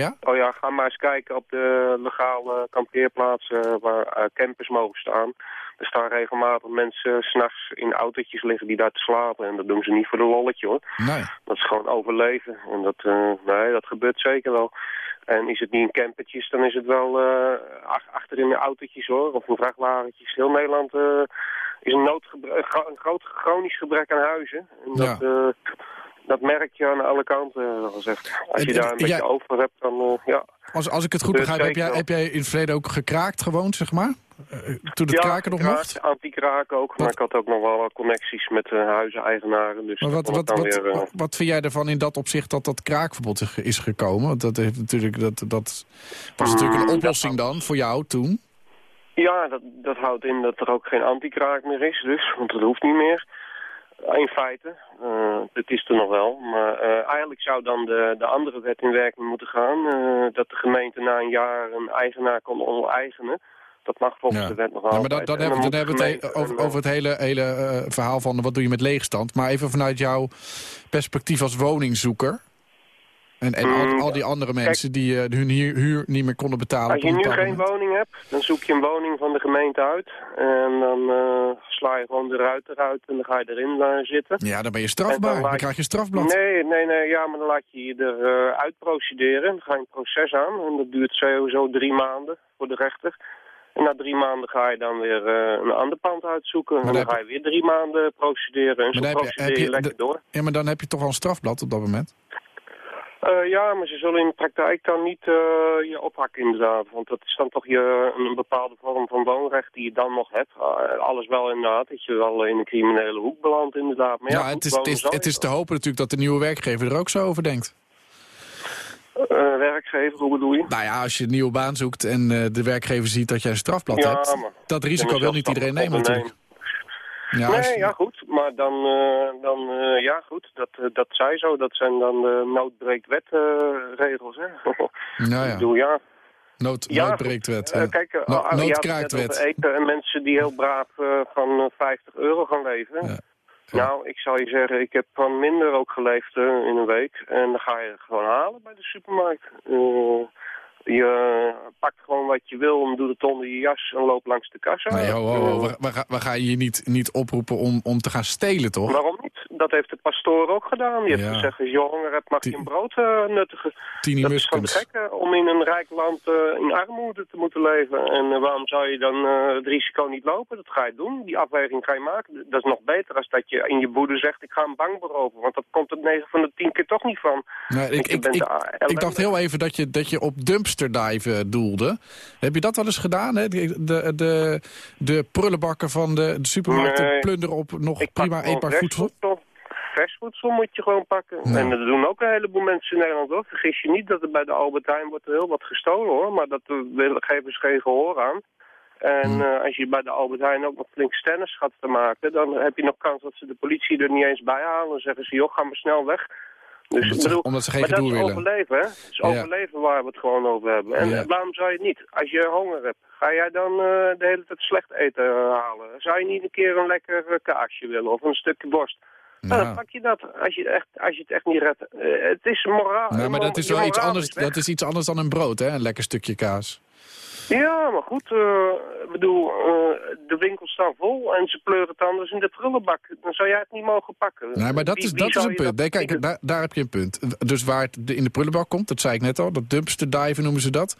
Ja? Oh ja, ga maar eens kijken op de legale kampeerplaatsen waar eh, campers mogen staan. Er staan regelmatig mensen s'nachts in autootjes liggen die daar te slapen. En dat doen ze niet voor de lolletje hoor. Nee. Dat is gewoon overleven. En dat, eh, nee, dat gebeurt zeker wel. En is het niet in campertjes, dan is het wel ach- achter in de autootjes hoor. Of in vrachtwagentjes. Heel Nederland eh, is een, een gro- een groot chronisch gebrek aan huizen. En dat, dat merk je aan alle kanten, gezegd. Als je daar een en- beetje over hebt, dan ja. Als, als ik het goed begrijp, heb jij, heb jij in het verleden ook gekraakt gewoond, zeg maar? Eh, toen het ja, kraken nog mocht? Anti-kraak ook, maar ik had ook nog wel connecties met uh, huizeneigenaren. Dus Maar wat, dat wat, wat, weer, eh, wat vind jij ervan in dat opzicht dat dat kraakverbod is- gekomen? Want dat, heeft natuurlijk, dat, dat was natuurlijk een oplossing dan voor jou toen. Ja, dat, dat houdt in dat er ook geen anti-kraak meer is, dus, want dat hoeft niet meer. Eh, In feite, Eh het is er nog wel. Maar eh, eigenlijk zou dan de, de andere wet in werking moeten gaan. eh, dat de gemeente na een jaar een eigenaar kon onteigenen. Dat mag volgens Ja. de wet nog Ja, maar dan En hebben we hebben we het over, het hele, hele eh, verhaal van wat doe je met leegstand. Maar even vanuit jouw perspectief als woningzoeker. En, en al, Mm, al die andere kijk. mensen die eh, hun huur, huur niet meer konden betalen. Als je nu geen woning hebt, dan zoek je een woning van de gemeente uit. En dan eh, sla je gewoon de ruit eruit en dan ga je erin eh, zitten. Ja, dan ben je strafbaar. dan krijg je een strafblad. Nee, nee, nee, ja, maar dan laat je je eruit uitprocederen. Dan ga je een proces aan en dat duurt sowieso drie maanden voor de rechter. En na drie maanden ga je dan weer eh, een ander pand uitzoeken. En dan ga je weer drie maanden procederen. En zo dan heb je- lekker door. Ja, maar dan heb je toch al een strafblad op dat moment. Eh, ja, maar ze zullen in de praktijk dan niet eh, je ophakken inderdaad. Want dat is dan toch je, een bepaalde vorm van woonrecht die je dan nog hebt. Alles wel inderdaad, dat je wel in een criminele hoek belandt inderdaad. Maar ja, Ja, goed, het, is, het, is, het is te hopen natuurlijk dat de nieuwe werkgever er ook zo over denkt. Eh, werkgever, hoe bedoel je? Nou ja, als je een nieuwe baan zoekt en eh, de werkgever ziet dat jij een strafblad Ja, hebt... dat risico wil niet iedereen nemen natuurlijk. Ja, nee, je- ja goed, maar dan, eh, dan ja goed, dat, dat zij zo, dat zijn dan de noodbreektwetregels, hè. nou Ik ja, bedoel, ja. nood, Ja, noodbreektwet. Ja. kijk, uh, No- je had het net noodkraaktwet. over eten en mensen die heel braaf van eh, 50 euro gaan leven. Nou, ik zal je zeggen, ik heb van minder ook geleefd eh, in een week. En dan ga je het gewoon halen bij de supermarkt. Eh, je pakt gewoon wat je wil en doet het onder je jas en loopt langs de kassa. Nee, ho, ho, ho, Eh, we, we, ga- we gaan je niet, niet oproepen om, om te gaan stelen, toch? Waarom niet? Dat heeft de pastoor ook gedaan. Die heeft Ja. gezegd, als je honger hebt, mag je een brood eh, nuttigen. Tini Dat is Muskens. gekke om in een rijk land eh, in armoede te moeten leven. En eh, waarom zou je dan het risico niet lopen? Dat ga je doen. Die afweging ga je maken. Dat is nog beter als dat je in je boede zegt, ik ga een bank beroven. Want dat komt het 9 van de 10 keer toch niet van. Nee, ik, ik, ik, dacht heel even dat je, dat je op dumpsterdiven doelde. Heb je dat wel eens gedaan? Hè? De, de, de, de prullenbakken van de, de supermarkten Nee. plunderen op nog Ik prima eetbaar voedsel? Versvoedsel. Versvoedsel moet je gewoon pakken. En dat doen ook een heleboel mensen in Nederland hoor. Vergis je niet dat er bij de Albert Heijn wordt er heel wat gestolen hoor. Maar dat geven ze geen gehoor aan. En Hmm. eh, als je bij de Albert Heijn ook nog flink stennis gaat te maken... dan heb je nog kans dat ze de politie er niet eens bij halen. Dan zeggen ze, joh, ga maar snel weg. Dus, Omdat ze- bedoel, omdat ze geen maar dat is willen. overleven, hè? Het is Ja. overleven waar we het gewoon over hebben. En Ja. waarom zou je het niet? Als je honger hebt, ga jij dan eh, de hele tijd slecht eten eh, halen? Zou je niet een keer een lekker kaasje willen of een stukje borst? Nou, Nou, dan pak je dat als je, echt, als je het echt niet redt. Eh, het is moraal. nou, maar dat is wel iets anders, dat is iets anders dan een brood, hè? Een lekker stukje kaas. Ja, maar goed, eh, ik bedoel, eh, de winkels staan vol en ze pleuren het anders in de prullenbak. Dan zou jij het niet mogen pakken. Nee, maar dat Wie- is, dat is een punt. Nee, kijk, daar, daar heb je een punt. Dus waar het in de prullenbak komt, dat zei ik net al, dat dumpsterdiven noemen ze dat.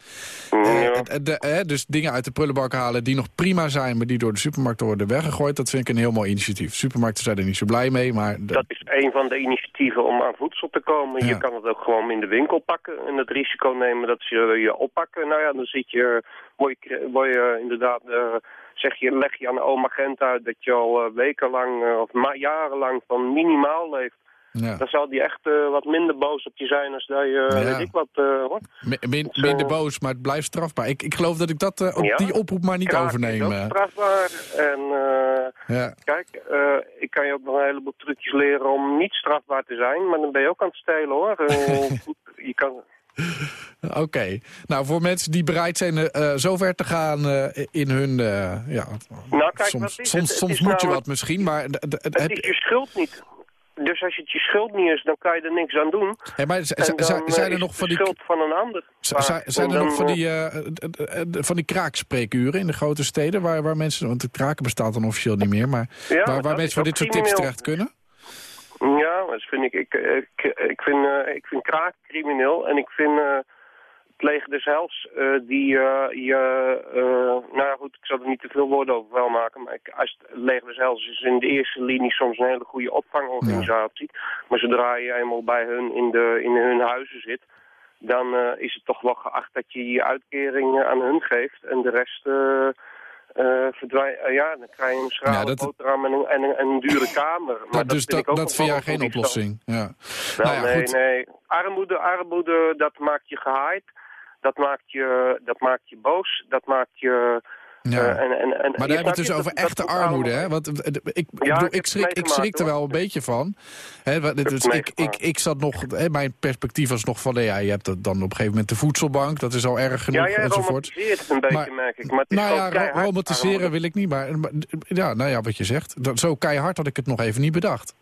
Eh, Ja. het- de- dus dingen uit de prullenbak halen die nog prima zijn... maar die door de supermarkten worden weggegooid, dat vind ik een heel mooi initiatief. Supermarkten zijn er niet zo blij mee, maar... de- Dat is een van de initiatieven om aan voedsel te komen. Ja. Je kan het ook gewoon in de winkel pakken en het risico nemen dat ze je oppakken. Nou ja, dan zit je, word je, word je inderdaad, eh, zeg je, leg je aan de oma Gent uit dat je al eh, wekenlang eh, of jarenlang van minimaal leeft. Ja. dan zal die echt eh, wat minder boos op je zijn als dat je, Ja. weet ik wat, eh, hoor. Mi- min- minder eh, boos, maar het blijft strafbaar. Ik, ik geloof dat ik dat, eh, op Ja. die oproep maar niet Kraak overneem. is eh. strafbaar. En eh, ja. kijk, eh, ik kan je ook nog een heleboel trucjes leren om niet strafbaar te zijn. Maar dan ben je ook aan het stelen, hoor. Eh, je kan... Oké. Nou, voor mensen die bereid zijn eh, zo ver te gaan eh, in hun... eh, ja, Nou, kijk, soms is soms, Het soms is moet je wat misschien, maar... Het heb is je- schuld niet. Dus als het je schuld niet is, dan kan je er niks aan doen. Hé, maar En dan, zijn, eh, er nog van de die... schuld van een ander. Zijn, er nog van eh, die, eh, eh, eh, eh, van die kraakspreekuren in de grote steden... waar, waar mensen, want het kraken bestaat dan officieel niet meer... maar Ja, waar, waar mensen voor dit soort tips terecht kunnen? Ja, dat vind ik. Ik, ik, ik vind, eh, ik vind kraak crimineel. En ik vind eh, het leger des hels, eh, die eh, je... eh, nou ja, goed, ik zal er niet te veel woorden over wel maken. Maar ik, als het leger des hels is in de eerste linie soms een hele goede opvangorganisatie. Maar zodra je eenmaal bij hun in, de, in hun huizen zit... dan is het toch wel geacht dat je je uitkering aan hun geeft. En de rest... eh eh verdwij- ja, dan krijg je een schrale Ja, dat- boterham en een, en, een, en een dure kamer. Maar Nou, dus dat, dat vind jij geen oplossing. Ja. Nou ja, nee, goed. nee. Armoede, armoede, dat maakt je gehaaid. Dat maakt je, dat maakt je boos. Dat maakt je... Ja. eh, en, en, en, Maar daar je hebben we het dus over je, dat- echte dat armoede, hè? Want eh, d- ik, ik, Ja, bedoel, schrik, ik schrik er wel hoor. een beetje van. Ik, ik, ik zat nog, mijn perspectief was nog van, nee, ja, je hebt dan op een gegeven moment de voedselbank, dat is al erg genoeg Ja, enzovoort. romantiseert het een beetje, Maar- merk ik. Maar het Nou ja, keihard romantiseren wil ik niet, maar, maar ja, nou ja, wat je zegt, dat, zo keihard had ik het nog even niet bedacht.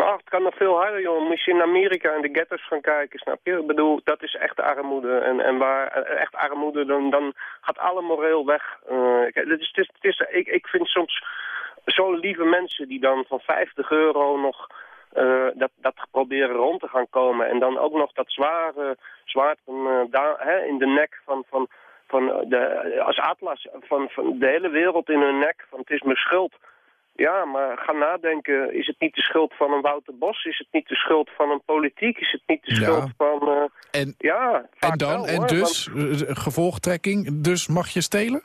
Maar het kan nog veel harder, joh. Moet je in Amerika in de ghettos gaan kijken, snap je? Ik bedoel, dat is echt armoede. En, en waar eh, echt armoede, dan, dan gaat alle moreel weg. Kijk, het is, het is, ik, ik vind soms zo lieve mensen die dan van 50 euro nog eh, dat, dat proberen rond te gaan komen. En dan ook nog dat zware zwaard van, daar, hè, in de nek van... van van de, als atlas van, van de hele wereld in hun nek, van het is mijn schuld. Ja, maar ga nadenken. Is het niet de schuld van een Wouter Bos? Is het niet de schuld van een politiek? Is het niet de Ja. schuld van... eh, En, ja, en dan, wel, en hoor, dus, eh, gevolgtrekking, dus mag je stelen?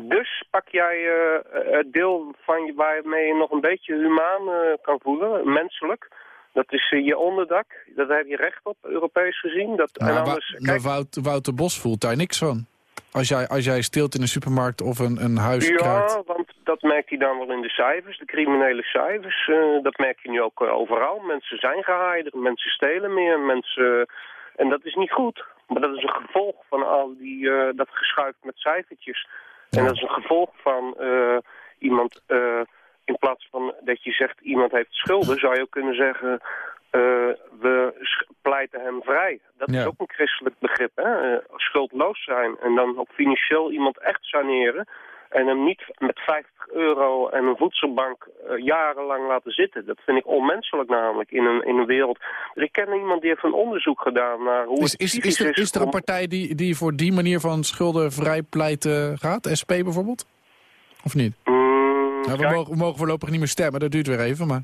dus pak jij eh, het deel van je waarmee je nog een beetje humaan kan voelen, menselijk. Dat is je onderdak. Daar heb je recht op, Europees gezien. Dat, en Maar Wa- anders, maar kijk, Wout, Wouter Bos voelt daar niks van. Als jij, als jij steelt in een supermarkt of een, een huis. Ja, want dat merkt hij dan wel in de cijfers, de criminele cijfers. eh, dat merk je nu ook eh, overal. Mensen zijn gehaaiderd, mensen stelen meer, mensen... en dat is niet goed. Maar dat is een gevolg van al die, eh, dat geschuift met cijfertjes. En dat is een gevolg van eh, iemand... eh, in plaats van dat je zegt iemand heeft schulden, zou je ook kunnen zeggen... eh, we pleiten hem vrij. Dat Ja. is ook een christelijk begrip, hè? eh, schuldloos zijn. En dan ook financieel iemand echt saneren. En hem niet met 50 euro en een voedselbank eh, jarenlang laten zitten. Dat vind ik onmenselijk namelijk in een, in een wereld. Dus ik ken iemand die heeft een onderzoek gedaan naar hoe Is, het is, is, er, is er een om- partij die, die voor die manier van schuldenvrij pleiten gaat? SP bijvoorbeeld? Of niet? Mm, Nou, we, mogen, we mogen voorlopig niet meer stemmen, dat duurt weer even. Maar...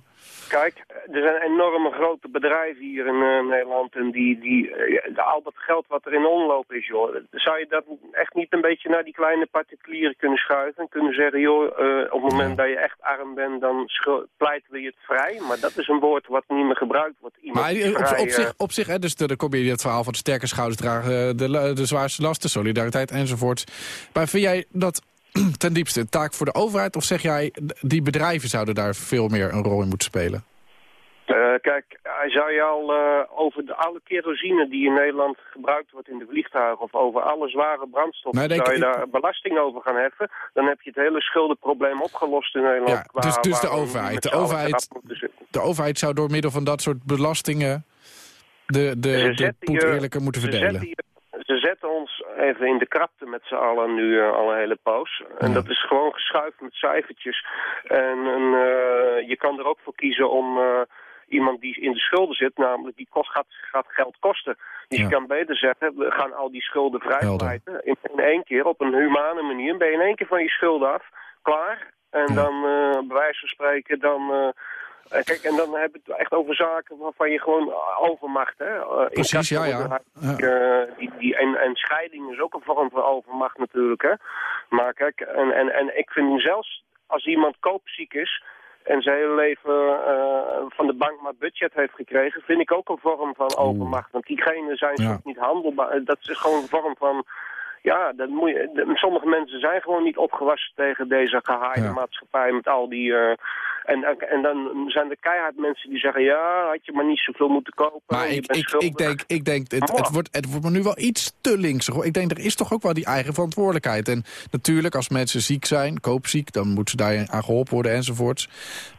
Kijk, er zijn enorme grote bedrijven hier in eh, Nederland. En die, die, eh, al dat geld wat er in omloop is, joh. Zou je dat echt niet een beetje naar die kleine particulieren kunnen schuiven? En kunnen zeggen, joh, eh, op het moment dat je echt arm bent, dan pleiten we je het vrij. Maar dat is een woord wat niet meer gebruikt wordt. Iemand Maar op, vrij, op zich, op zich hè, dus de- dan kom je in het verhaal van de sterke schouders dragen, de, de zwaarste lasten, solidariteit enzovoort. Maar vind jij dat ten diepste een taak voor de overheid? Of zeg jij, die bedrijven zouden daar veel meer een rol in moeten spelen? Eh, kijk, hij je al eh, over de, alle kerosine die in Nederland gebruikt wordt in de vliegtuigen... of over alle zware brandstoffen, Nee, zou je ik- daar belasting over gaan heffen... dan heb je het hele schuldenprobleem opgelost in Nederland. Ja, qua- dus- dus de overheid. De overheid-. De overheid zou door middel van dat soort belastingen de, de, de eerlijker moeten verdelen. Ze zetten ons even in de krapte met z'n allen nu eh, al een hele poos. En Ja. dat is gewoon geschuift met cijfertjes. En, en, eh, je kan er ook voor kiezen om eh, iemand die in de schulden zit, namelijk die kost, gaat, gaat geld kosten. Dus Ja. je kan beter zeggen, we gaan al die schulden vrijpleiten. In, in één keer, op een humane manier, ben je in één keer van je schulden af. Klaar. En Ja. dan, bij wijze van spreken, dan... eh, Kijk, en dan hebben we het echt over zaken waarvan je gewoon overmacht, hè. eh, Precies, ja, ja. eh, die, die, en, en scheiding is ook een vorm van overmacht natuurlijk, hè. Maar kijk, en, en, en ik vind zelfs als iemand koopziek is en zijn hele leven van de bank maar budget heeft gekregen, vind ik ook een vorm van overmacht. Want diegenen zijn Ja. niet handelbaar. Dat is gewoon een vorm van... Ja, dat moet je, sommige mensen zijn gewoon niet opgewassen tegen deze gehaaide Ja. maatschappij met al die... eh, en, en dan zijn er keihard mensen die zeggen, ja, had je maar niet zoveel moeten kopen. Maar ik, ik, ik denk, ik denk het, het, wordt, het wordt me nu wel iets te hoor. Ik denk, er is toch ook wel die eigen verantwoordelijkheid. En natuurlijk, als mensen ziek zijn, koopziek... dan moeten ze daar aan geholpen worden enzovoorts.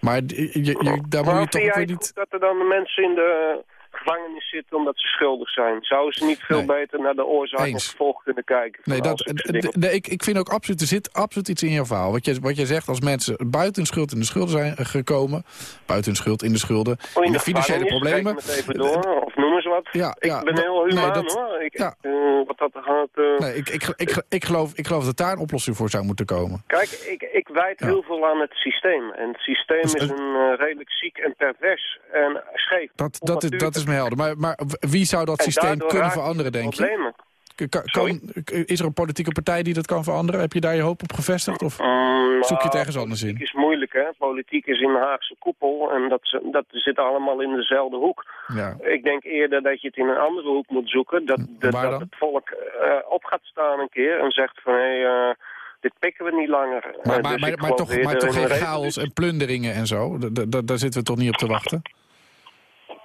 Maar je, je, daar moet Maar je toch weer niet... dat er dan de mensen in de gevangenis zitten omdat ze schuldig zijn? Zouden ze niet veel Nee. beter naar de oorzaak en gevolg kunnen kijken? Nee, dat, nee, ik, ik vind ook absoluut, er zit absoluut iets in jouw verhaal. Wat je, wat je zegt, als mensen buiten hun schuld in de schulden zijn gekomen... buiten hun schuld in de schulden, Oh, in de financiële problemen... kijk even door, of noem eens wat. Ja, ik ben heel humaan nee, dat- hoor. Ik, ja. eh, wat dat gaat... eh, Nee, ik, ik, ik, ik, geloof, ik geloof dat daar een oplossing voor zou moeten komen. Kijk, ik, ik wijd Ja. heel veel aan het systeem. En het systeem Dus is een eh, redelijk ziek en pervers en scheef. Dat, dat, is, dat is Onnatuurlijk. me helder. Maar, maar wie zou dat En systeem kunnen veranderen, denk je? problemen. Kan- kan, is er een politieke partij die dat kan veranderen? Heb je daar je hoop op gevestigd? Of Mm, zoek je het nou, ergens anders in? Politiek is moeilijk, hè. Politiek is in de Haagse koepel en dat, ze- dat zit allemaal in dezelfde hoek. Ja. Ik denk eerder dat je het in een andere hoek moet zoeken. Dat, dat, het volk eh, op gaat staan een keer en zegt van... hé, eh, dit pikken we niet langer. Maar, Eh, maar, dus maar, toch, maar toch geen een chaos en plunderingen en zo? Da- da- da- daar zitten we toch niet op te wachten?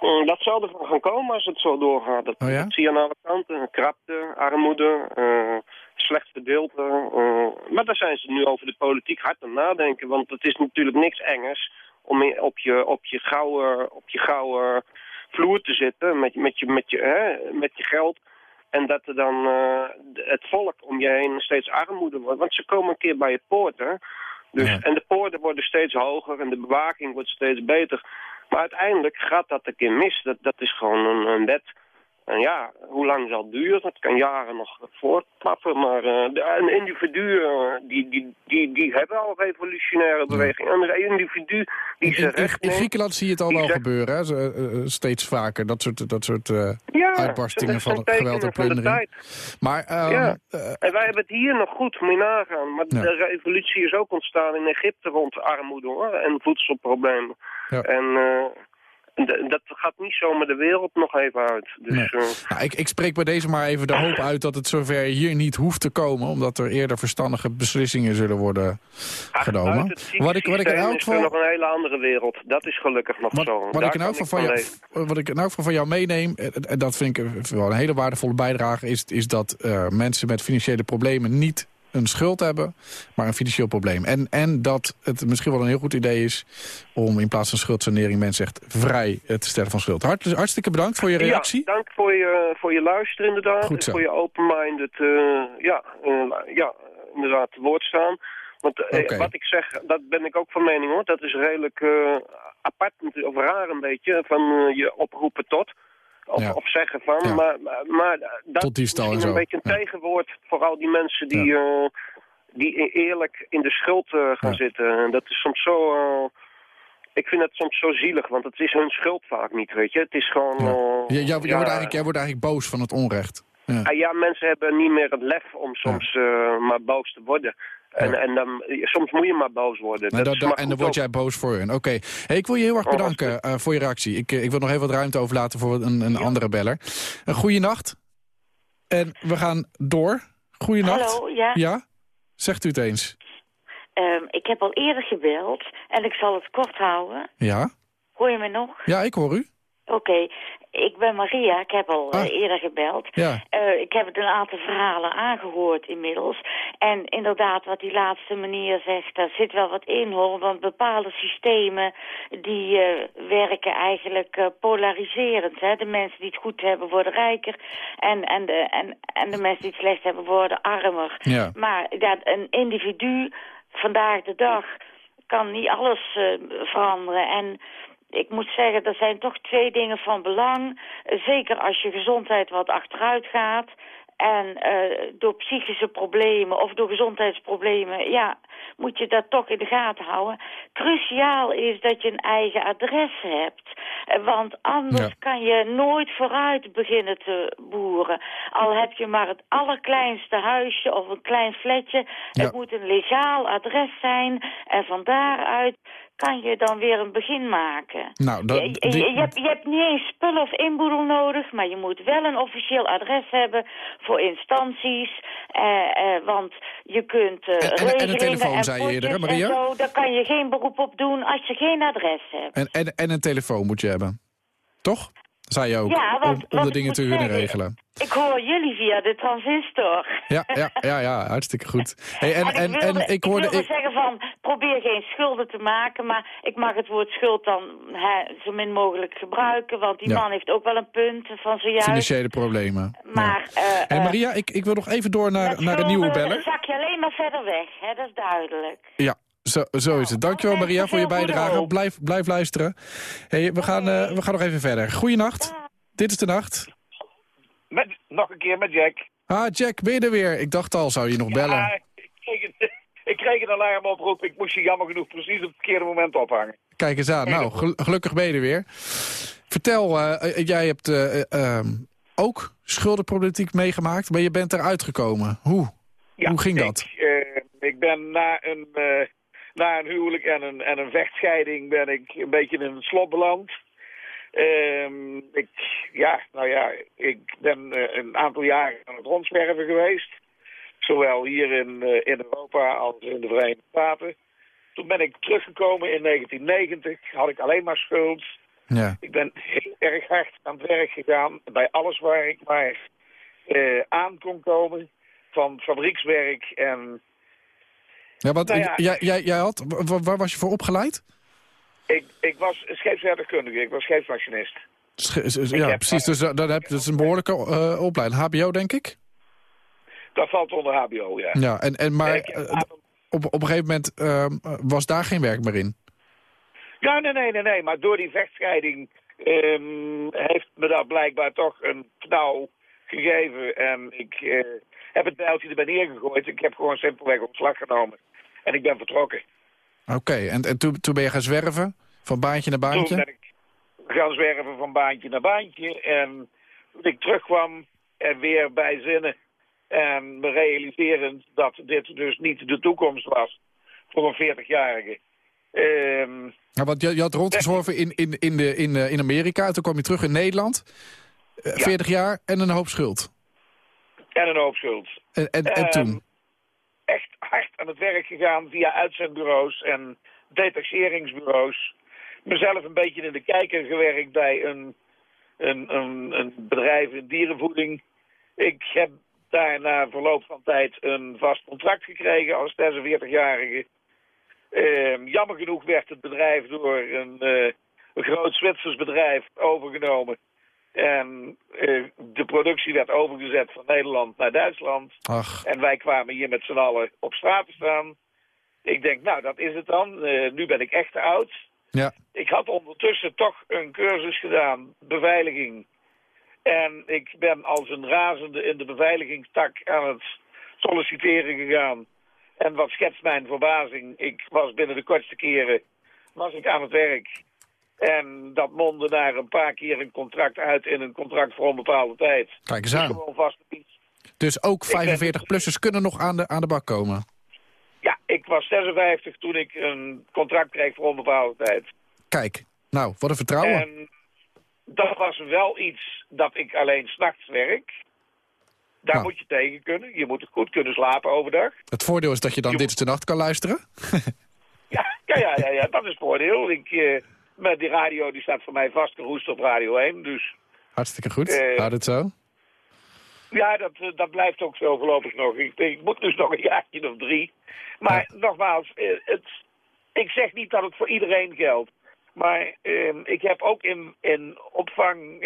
Mm, Dat zal ervan gaan komen als het zo doorgaat. Dat, Oh ja? dat zie je aan alle kanten. Krapte, armoede, eh, slecht verdeelte. eh, maar daar zijn ze nu over de politiek hard aan nadenken. Want het is natuurlijk niks engers om op je, op je, gouden, op je gouden vloer te zitten met, met, je, met, je, hè, met je geld. En dat er dan eh, het volk om je heen steeds armoede wordt. Want ze komen een keer bij je poort, hè. Dus, Ja. En de poorten worden steeds hoger en de bewaking wordt steeds beter. Maar uiteindelijk gaat dat een keer mis. Dat, dat is gewoon een, een wet. En ja, hoe lang zal het duren? Dat kan jaren nog voortklappen. Maar eh, de- een individu, eh, die, die, die, die hebben al revolutionaire beweging. Een individu die In, zijn in, in. Griekenland zie je het al wel gebeuren, hè? Eh, steeds vaker. Dat soort, dat soort ja, uitbarstingen van tekenen geweld en plundering. Maar ehm, Ja. En wij hebben het hier nog goed, moet je nagaan. Maar Ja. de revolutie is ook ontstaan in Egypte rond armoede hoor, en voedselproblemen. Ja. En dat gaat niet zomaar de wereld nog even uit. Dus, Nee. eh, nou, ik, ik spreek bij deze maar even de hoop uit dat het zover hier niet hoeft te komen. Omdat er eerder verstandige beslissingen zullen worden ach, genomen. het Wat ik, wat ik in elk er geval... nog een hele andere wereld. Dat is gelukkig nog Wat, zo. wat, ik elk geval van van jou, wat ik in elk geval van jou meeneem, en en dat vind ik wel een hele waardevolle bijdrage, is, is dat eh, mensen met financiële problemen niet een schuld hebben, maar een financieel probleem. En, en dat het misschien wel een heel goed idee is om in plaats van schuldsanering mensen echt vrij eh, te stellen van schuld. Hart, hartstikke bedankt voor je reactie. Ja, dank voor je, voor je luisteren inderdaad. Goed en zo. voor je open-minded, eh, ja, eh, ja, inderdaad, woord staan. Want eh, wat ik zeg, dat ben ik ook van mening hoor. Dat is redelijk eh, apart of raar een beetje, van eh, je oproepen tot. Of, Ja. of zeggen van, Ja. maar, maar, maar dat is en misschien zo. een beetje een tegenwoord voor al die mensen die, eh, die eerlijk in de schuld eh, gaan zitten. En dat is soms zo... eh, ik vind het soms zo zielig, want het is hun schuld vaak niet, weet je. Het is gewoon... Jij, wordt eigenlijk, jij wordt eigenlijk boos van het onrecht. Ja. Ah, ja, mensen hebben niet meer het lef om soms maar boos te worden. En, Ja. en dan, soms moet je maar boos worden. Dat dat- is maar en dan word jij boos voor hun. Oké. Hey, ik wil je heel erg Oh, bedanken eh, voor je reactie. Ik, eh, ik wil nog even wat ruimte overlaten voor een, een andere beller. Een goede nacht. En we gaan door. Goeienacht. Hallo, ja. Ja? Zegt u het eens. Ehm, ik heb al eerder gebeld en ik zal het kort houden. Ja? Hoor je me nog? Ja, ik hoor u. Oké, ik ben Maria, ik heb al eh, Ah. eerder gebeld. Ja. Eh, ik heb het een aantal verhalen aangehoord inmiddels. En inderdaad, wat die laatste meneer zegt, daar zit wel wat in hoor. Want bepaalde systemen die eh, werken eigenlijk polariserend. Hè? De mensen die het goed hebben worden rijker. En, en, de, en, en de mensen die het slecht hebben worden armer. Ja. Maar dat een individu vandaag de dag kan niet alles veranderen. En ik moet zeggen, er zijn toch twee dingen van belang. Zeker als je gezondheid wat achteruit gaat. En eh, door psychische problemen of door gezondheidsproblemen, ja, moet je dat toch in de gaten houden. Cruciaal is dat je een eigen adres hebt. Eh, Want anders Ja. kan je nooit vooruit beginnen te boeren. Al heb je maar het allerkleinste huisje of een klein flatje. Ja. Het moet een legaal adres zijn. En van daaruit kan je dan weer een begin maken. Nou, dat, Je, je, je hebt, je hebt niet eens spul of inboedel nodig, maar je moet wel een officieel adres hebben voor instanties. eh, eh, want je kunt eh En- en- en een regelingen telefoon, zei je eerder, hè, Maria? zo, daar kan je geen beroep op doen als je geen adres hebt. en, en, en een telefoon moet je hebben. Toch? Zei je ook. Ja, want- om, om want de dingen te kunnen zeggen- regelen. Ik hoor jullie via de transistor. Ja, ja, ja, ja hartstikke goed. Hey, en, Maar en, ik wilde, en ik hoorde... wilde ik- zeggen van, probeer geen schulden te maken, maar ik mag het woord schuld dan hè, zo min mogelijk gebruiken, want die Ja. man heeft ook wel een punt van zojuist. financiële problemen. Maar, Ja. eh, Hey, eh, Maria, ik, ik wil nog even door naar, naar een nieuwe beller. zak je alleen maar verder weg, hè? dat is duidelijk. Ja, zo, zo is het. Dankjewel dan Maria voor je bijdrage. Blijf, blijf luisteren. Hey, we, gaan, eh, we gaan nog even verder. Goeienacht. Dit is de nacht. Met, nog een keer met Jack. Ah, Jack, ben je er weer? Ik dacht al, zou je nog bellen? Ja, ik, kreeg een, ik kreeg een alarmoproep. Ik moest je jammer genoeg precies op het verkeerde moment ophangen. Kijk eens aan. Nou, gel- gelukkig ben je er weer. Vertel, eh, eh, jij hebt eh, eh, ehm, ook schuldenproblematiek meegemaakt, maar je bent eruit gekomen. Hoe? Ja, Hoe ging dat? Ik, ik ben na een, na een huwelijk en een, en een vechtscheiding ben ik een beetje in het slot beland. Ehm, ik, ja, nou ja, ik ben eh, een aantal jaren aan het rondzwerven geweest. Zowel hier in, eh, in Europa als in de Verenigde Staten. Toen ben ik teruggekomen in 1990, had ik alleen maar schuld. Ja. Ik ben heel erg hard aan het werk gegaan bij alles waar ik maar eh, aan kon komen. Van fabriekswerk en Ja, want Nou ja. jij, jij, jij had, wa- wa- waar was je voor opgeleid? ik, ik was scheepswerkkundige, ik was scheepsmachinist. Ja, precies. eh, Dus dat, heb, dat is een behoorlijke eh, opleiding. HBO, denk ik? Dat valt onder HBO, ja. Ja, en, en, maar eh, op, op een gegeven moment ehm, was daar geen werk meer in. Ja, nee, nee, nee, nee. Maar door die vechtscheiding ehm, heeft me dat blijkbaar toch een knauw gegeven. En ik eh, heb het bijltje erbij neergegooid. Ik heb gewoon simpelweg ontslag genomen. En ik ben vertrokken. Oké, en, en toen, toen ben je gaan zwerven? Van baantje naar Toen baantje? ben ik gaan zwerven van baantje naar baantje. En toen ik terugkwam en weer bij zinnen. En me realiserend dat dit dus niet de toekomst was voor een 40-jarige. Ehm, Ja, want je, je had rondgezworven in, in, in, de, in, eh, in Amerika. Toen kwam je terug in Nederland. Eh, 40 jaar en een hoop schuld. en een hoop schuld. En, en, en Ehm, toen? Echt hard aan het werk gegaan via uitzendbureaus en detacheringsbureaus. Mezelf een beetje in de kijker gewerkt bij een, een, een, een bedrijf in dierenvoeding. Ik heb daar na verloop van tijd een vast contract gekregen als 46-jarige. Ehm, jammer genoeg werd het bedrijf door een, eh, een groot Zwitsers bedrijf overgenomen. En eh, de productie werd overgezet van Nederland naar Duitsland. Ach, En wij kwamen hier met z'n allen op straat te staan. Ik denk, nou, dat is het dan. Eh, nu ben ik echt oud. ja. Ik had ondertussen toch een cursus gedaan, beveiliging. En ik ben als een razende in de beveiligingstak aan het solliciteren gegaan. En wat schetst mijn verbazing? Ik was binnen de kortste keren was ik aan het werk. En dat mondde naar een paar keer een contract uit in een contract voor onbepaalde tijd. Kijk eens aan. gewoon dienst. Dus ook ben- 45-plussers kunnen nog aan de, aan de bak komen. Ja, ik was 56 toen ik een contract kreeg voor onbepaalde tijd. Kijk, nou, wat een vertrouwen. En dat was wel iets dat ik alleen s'nachts werk. Daar Nou. moet je tegen kunnen. Je moet goed kunnen slapen overdag. Het voordeel is dat je dan Je dit is de nacht kan luisteren. Ja, ja, ja, ja, ja dat is het voordeel. Ik, eh, met die radio die staat voor mij vastgeroest op Radio 1. Dus Hartstikke goed. Eh, Houd het zo. ja, dat, eh, dat blijft ook zo voorlopig nog. Ik, ik moet dus nog een jaartje of drie. Maar nogmaals, eh, het, ik zeg niet dat het voor iedereen geldt. Maar eh, ik heb ook in, in opvang,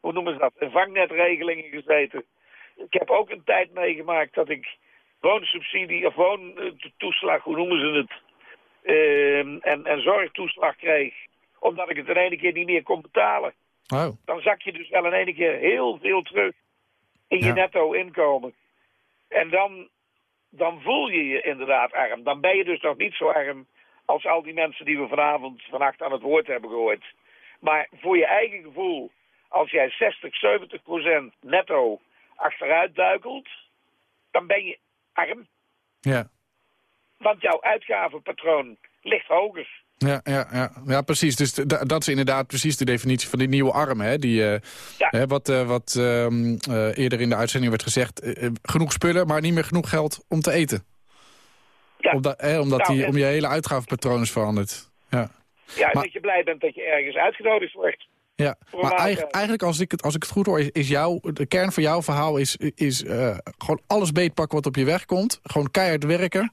hoe noemen ze dat, in vangnetregelingen gezeten. Ik heb ook een tijd meegemaakt dat ik woonsubsidie of woontoeslag, hoe noemen ze het, eh, en, en zorgtoeslag kreeg. Omdat ik het in ene keer niet meer kon betalen. Oh, Dan zak je dus wel in ene keer heel veel terug in je Ja. netto inkomen. En dan, dan voel je je inderdaad arm. Dan ben je dus nog niet zo arm als al die mensen die we vanavond, vannacht aan het woord hebben gehoord. Maar voor je eigen gevoel, als jij 60, 70 procent netto achteruit duikelt, dan ben je arm. ja. Want jouw uitgavenpatroon ligt hoger. Ja, ja, ja. ja precies. Dus da- dat is inderdaad precies de definitie van die nieuwe arm. Hè? Die, eh, hè, wat eh, wat ehm, eh, eerder in de uitzending werd gezegd. genoeg spullen, maar niet meer genoeg geld om te eten. Omdat, hè, omdat Nou, die, om je hele uitgavenpatroon is veranderd. Ja. Ja, en Maar- dat je blij bent dat je ergens uitgenodigd wordt. Ja, maar eigenlijk als ik, het, als ik het goed hoor, is, is jouw, de kern van jouw verhaal is, is gewoon alles beetpakken wat op je weg komt. Gewoon keihard werken.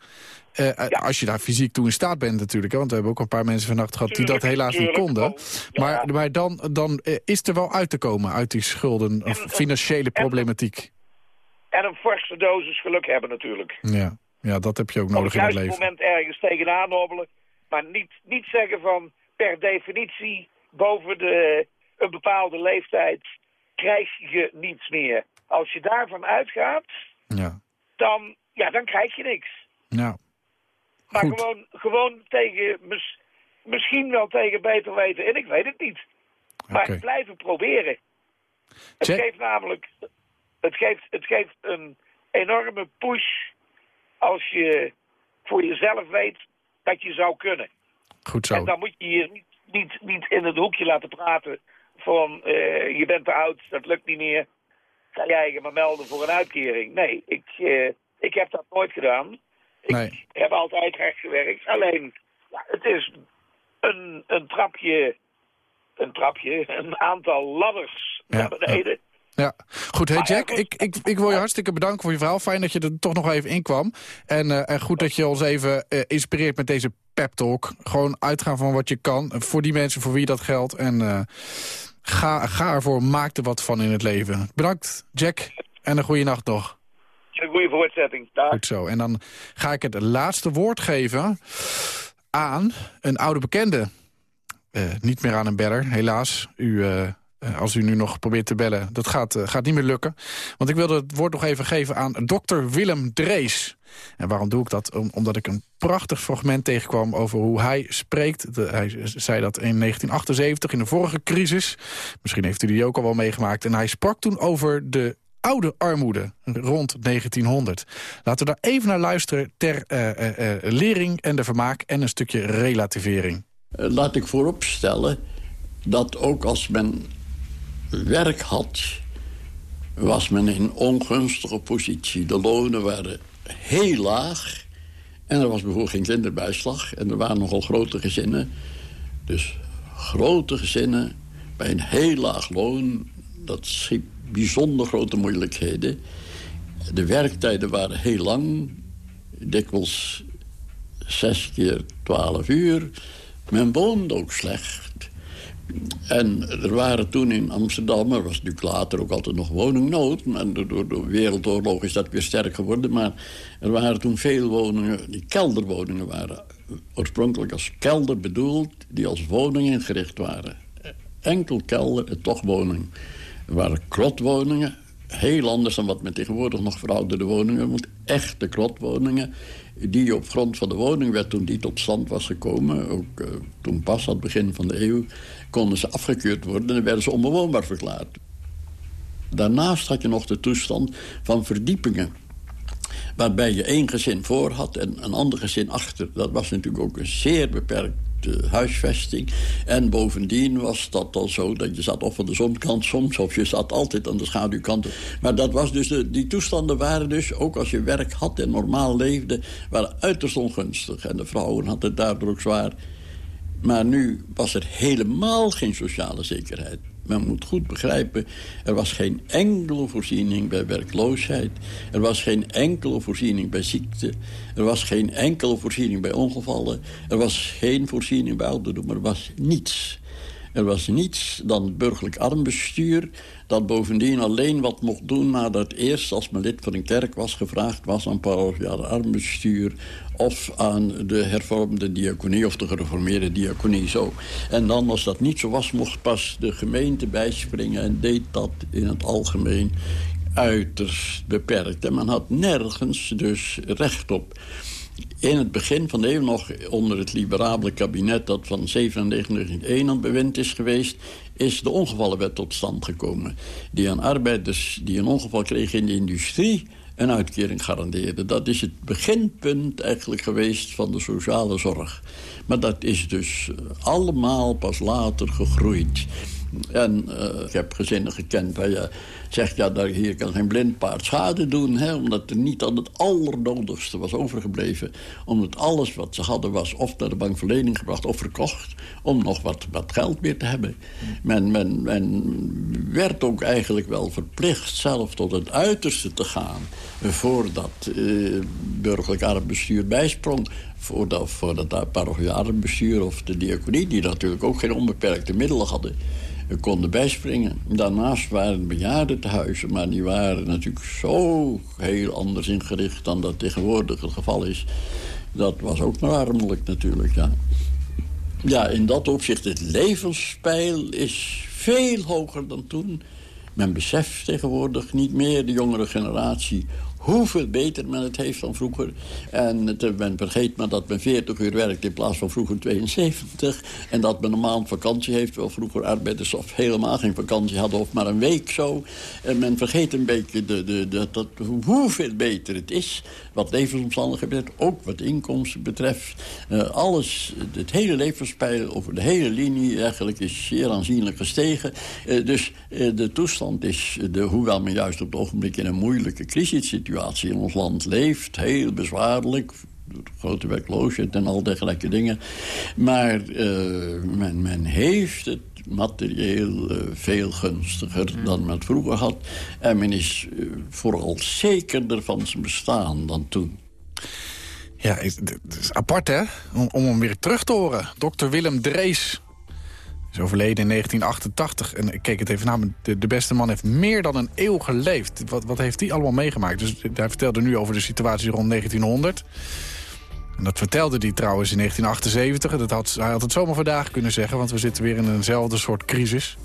Eh, Als je daar fysiek toe in staat bent natuurlijk. Hè, want we hebben ook een paar mensen vannacht gehad die dat Tuurlijk, helaas niet konden. Maar, maar dan, dan eh, is er wel uit te komen uit die schulden of financiële problematiek. En een forse dosis geluk hebben natuurlijk. Ja. ja, dat heb je ook Op het nodig in het leven. moment ergens tegenaan hobbelen. Maar niet, niet zeggen van per definitie boven de, een bepaalde leeftijd krijg je niets meer. Als je daarvan uitgaat, Ja, dan, ja, dan krijg je niks. nou, Maar Goed. gewoon, gewoon tegen, mis- misschien wel tegen beter weten. En ik weet het niet. Maar blijven proberen. Het Check. geeft namelijk, het geeft, het geeft een enorme push als je voor jezelf weet dat je zou kunnen. goed zo. En dan moet je je niet, niet, niet in het hoekje laten praten van eh, je bent te oud, dat lukt niet meer. Ga jij je maar melden voor een uitkering. Nee, ik, eh, ik heb dat nooit gedaan. Nee. Ik heb altijd hard gewerkt. Alleen, ja, het is een, een trapje, een trapje, een aantal ladders Ja, naar beneden. Ja, goed. Hey Jack, ik, ik, ik wil je hartstikke bedanken voor je verhaal. Fijn dat je er toch nog even in kwam. En, eh, en goed dat je ons even eh, inspireert met deze pep talk. Gewoon uitgaan van wat je kan. eh, Voor die mensen voor wie dat geldt. En ga, ga ervoor, maak er wat van in het leven. Bedankt, Jack. En een goede nacht nog. Een goede voortzetting. Dag. Goed zo. En dan ga ik het laatste woord geven aan een oude bekende. Eh, niet meer aan een beller, helaas. U, eh, als u nu nog probeert te bellen, dat gaat, eh, gaat niet meer lukken. Want ik wilde het woord nog even geven aan dokter Willem Drees. En waarom doe ik dat? Om- omdat ik een prachtig fragment tegenkwam over hoe hij spreekt. Hij zei dat in 1978, in de vorige crisis. Misschien heeft u die ook al wel meegemaakt. En hij sprak toen over de oude armoede rond 1900. Laten we daar even naar luisteren ter eh, eh, eh, lering en de vermaak... en een stukje relativering. Laat ik vooropstellen dat ook als men werk had... was men in ongunstige positie. De lonen waren heel laag. En er was bijvoorbeeld geen kinderbijslag. En er waren nogal grote gezinnen. Dus grote gezinnen bij een heel laag loon... dat schiep bijzonder grote moeilijkheden. De werktijden waren heel lang. Dikwijls zes keer twaalf uur. Men woonde ook slecht. En er waren toen in Amsterdam, er was natuurlijk later ook altijd nog woningnood... en door, de wereldoorlog is dat weer sterk geworden... maar er waren toen veel woningen, die kelderwoningen waren... oorspronkelijk als kelder bedoeld, die als woning ingericht waren. Enkel kelder en toch woning. Waren krotwoningen, heel anders dan wat men tegenwoordig nog verouderde woningen noemt. Echte krotwoningen, die op grond van de woningwet, toen die tot stand was gekomen... ook eh, toen pas aan het begin van de eeuw, konden ze afgekeurd worden... en werden ze onbewoonbaar verklaard. Daarnaast had je nog de toestand van verdiepingen waarbij je één gezin voor had en een ander gezin achter. Dat was natuurlijk ook een zeer huisvesting. En bovendien was dat al zo dat je zat of aan de zonkant soms... of je zat altijd aan de schaduwkant. Maar dat was dus de, die toestanden waren dus, ook als je werk had en normaal leefde... waren uiterst ongunstig. En de vrouwen hadden het daardoor ook zwaar. Maar nu was er helemaal geen sociale zekerheid. Men moet goed begrijpen, er was geen enkele voorziening bij werkloosheid. Er was geen enkele voorziening bij ziekte. Er was geen enkele voorziening bij ongevallen. Er was geen voorziening bij ouderdom. Er was niets. Er was niets dan burgerlijk armbestuur... dat bovendien alleen wat mocht doen nadat eerst... als men lid van een kerk was gevraagd was aan parochiaal armbestuur... of aan de hervormde diaconie of de gereformeerde diaconie zo. En dan als dat niet zo was, mocht pas de gemeente bijspringen... en deed dat in het algemeen uiterst beperkt. En men had nergens dus recht op in het begin van de eeuw nog onder het liberabele kabinet... dat van 97 aan het bewind is geweest... is de ongevallenwet tot stand gekomen. Die aan arbeiders die een ongeval kregen in de industrie... een uitkering garandeerde. Dat is het beginpunt eigenlijk geweest van de sociale zorg. Maar dat is dus eh, allemaal pas later gegroeid. En uh, ik heb gezinnen gekend waar je zegt... ja, dat hier kan geen blind paard schade doen... Hè, omdat er niet aan het allernodigste was overgebleven. Omdat alles wat ze hadden was of naar de bankverlening gebracht... of verkocht, om nog wat, wat geld meer te hebben. Men, men, werd ook eigenlijk wel verplicht zelf tot het uiterste te gaan... voordat uh, burgerlijk armbestuur bijsprong voor dat, dat parochialenbestuur of de diaconie... die natuurlijk ook geen onbeperkte middelen hadden konden bijspringen. Daarnaast waren bejaardentehuizen, maar die waren natuurlijk zo heel anders ingericht... dan dat tegenwoordig het geval is. Dat was ook maar armelijk natuurlijk, ja. Ja, in dat opzicht, het levenspeil is veel hoger dan toen. Men beseft tegenwoordig niet meer, de jongere generatie hoeveel beter men het heeft dan vroeger. En het, men vergeet maar dat men 40 uur werkt in plaats van vroeger 72. En dat men een maand vakantie heeft, wel vroeger arbeiders of helemaal geen vakantie hadden... of maar een week zo. En men vergeet een beetje de, de, de, dat, hoeveel beter het is... wat levensomstandigheden betreft, ook wat inkomsten betreft. Uh, alles, het hele levenspeil over de hele linie eigenlijk is zeer aanzienlijk gestegen. Uh, dus de toestand is, de, hoewel men juist op het ogenblik in een moeilijke crisis zit situatie in ons land leeft. Heel bezwaarlijk, grote werkloosheid en al dergelijke dingen. Maar uh, men, men heeft het materieel uh, veel gunstiger dan men vroeger had. En men is uh, vooral zekerder van zijn bestaan dan toen. Ja, het is apart hè, om, om hem weer terug te horen. Dr. Willem Drees, is overleden in 1988. En ik keek het even naar, de, de, beste man heeft meer dan een eeuw geleefd. Wat, wat heeft hij allemaal meegemaakt? Dus hij vertelde nu over de situatie rond 1900. En dat vertelde hij trouwens in 1978. Dat had, hij had het zomaar vandaag kunnen zeggen, want we zitten weer in eenzelfde soort crisis.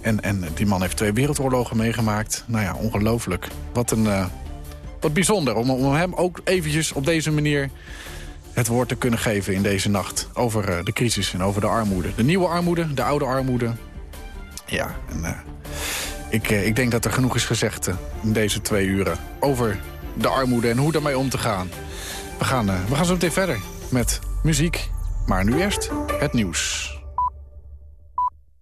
En, en die man heeft twee wereldoorlogen meegemaakt. Nou ja, ongelooflijk. Wat een... Uh, wat bijzonder om, om hem ook eventjes op deze manier het woord te kunnen geven in deze nacht. Over uh, de crisis en over de armoede. De nieuwe armoede, de oude armoede. Ja, en, uh, ik, uh, ik denk dat er genoeg is gezegd in deze twee uren... over de armoede en hoe daarmee om te gaan. We gaan, we gaan zo meteen verder met muziek. Maar nu eerst het nieuws.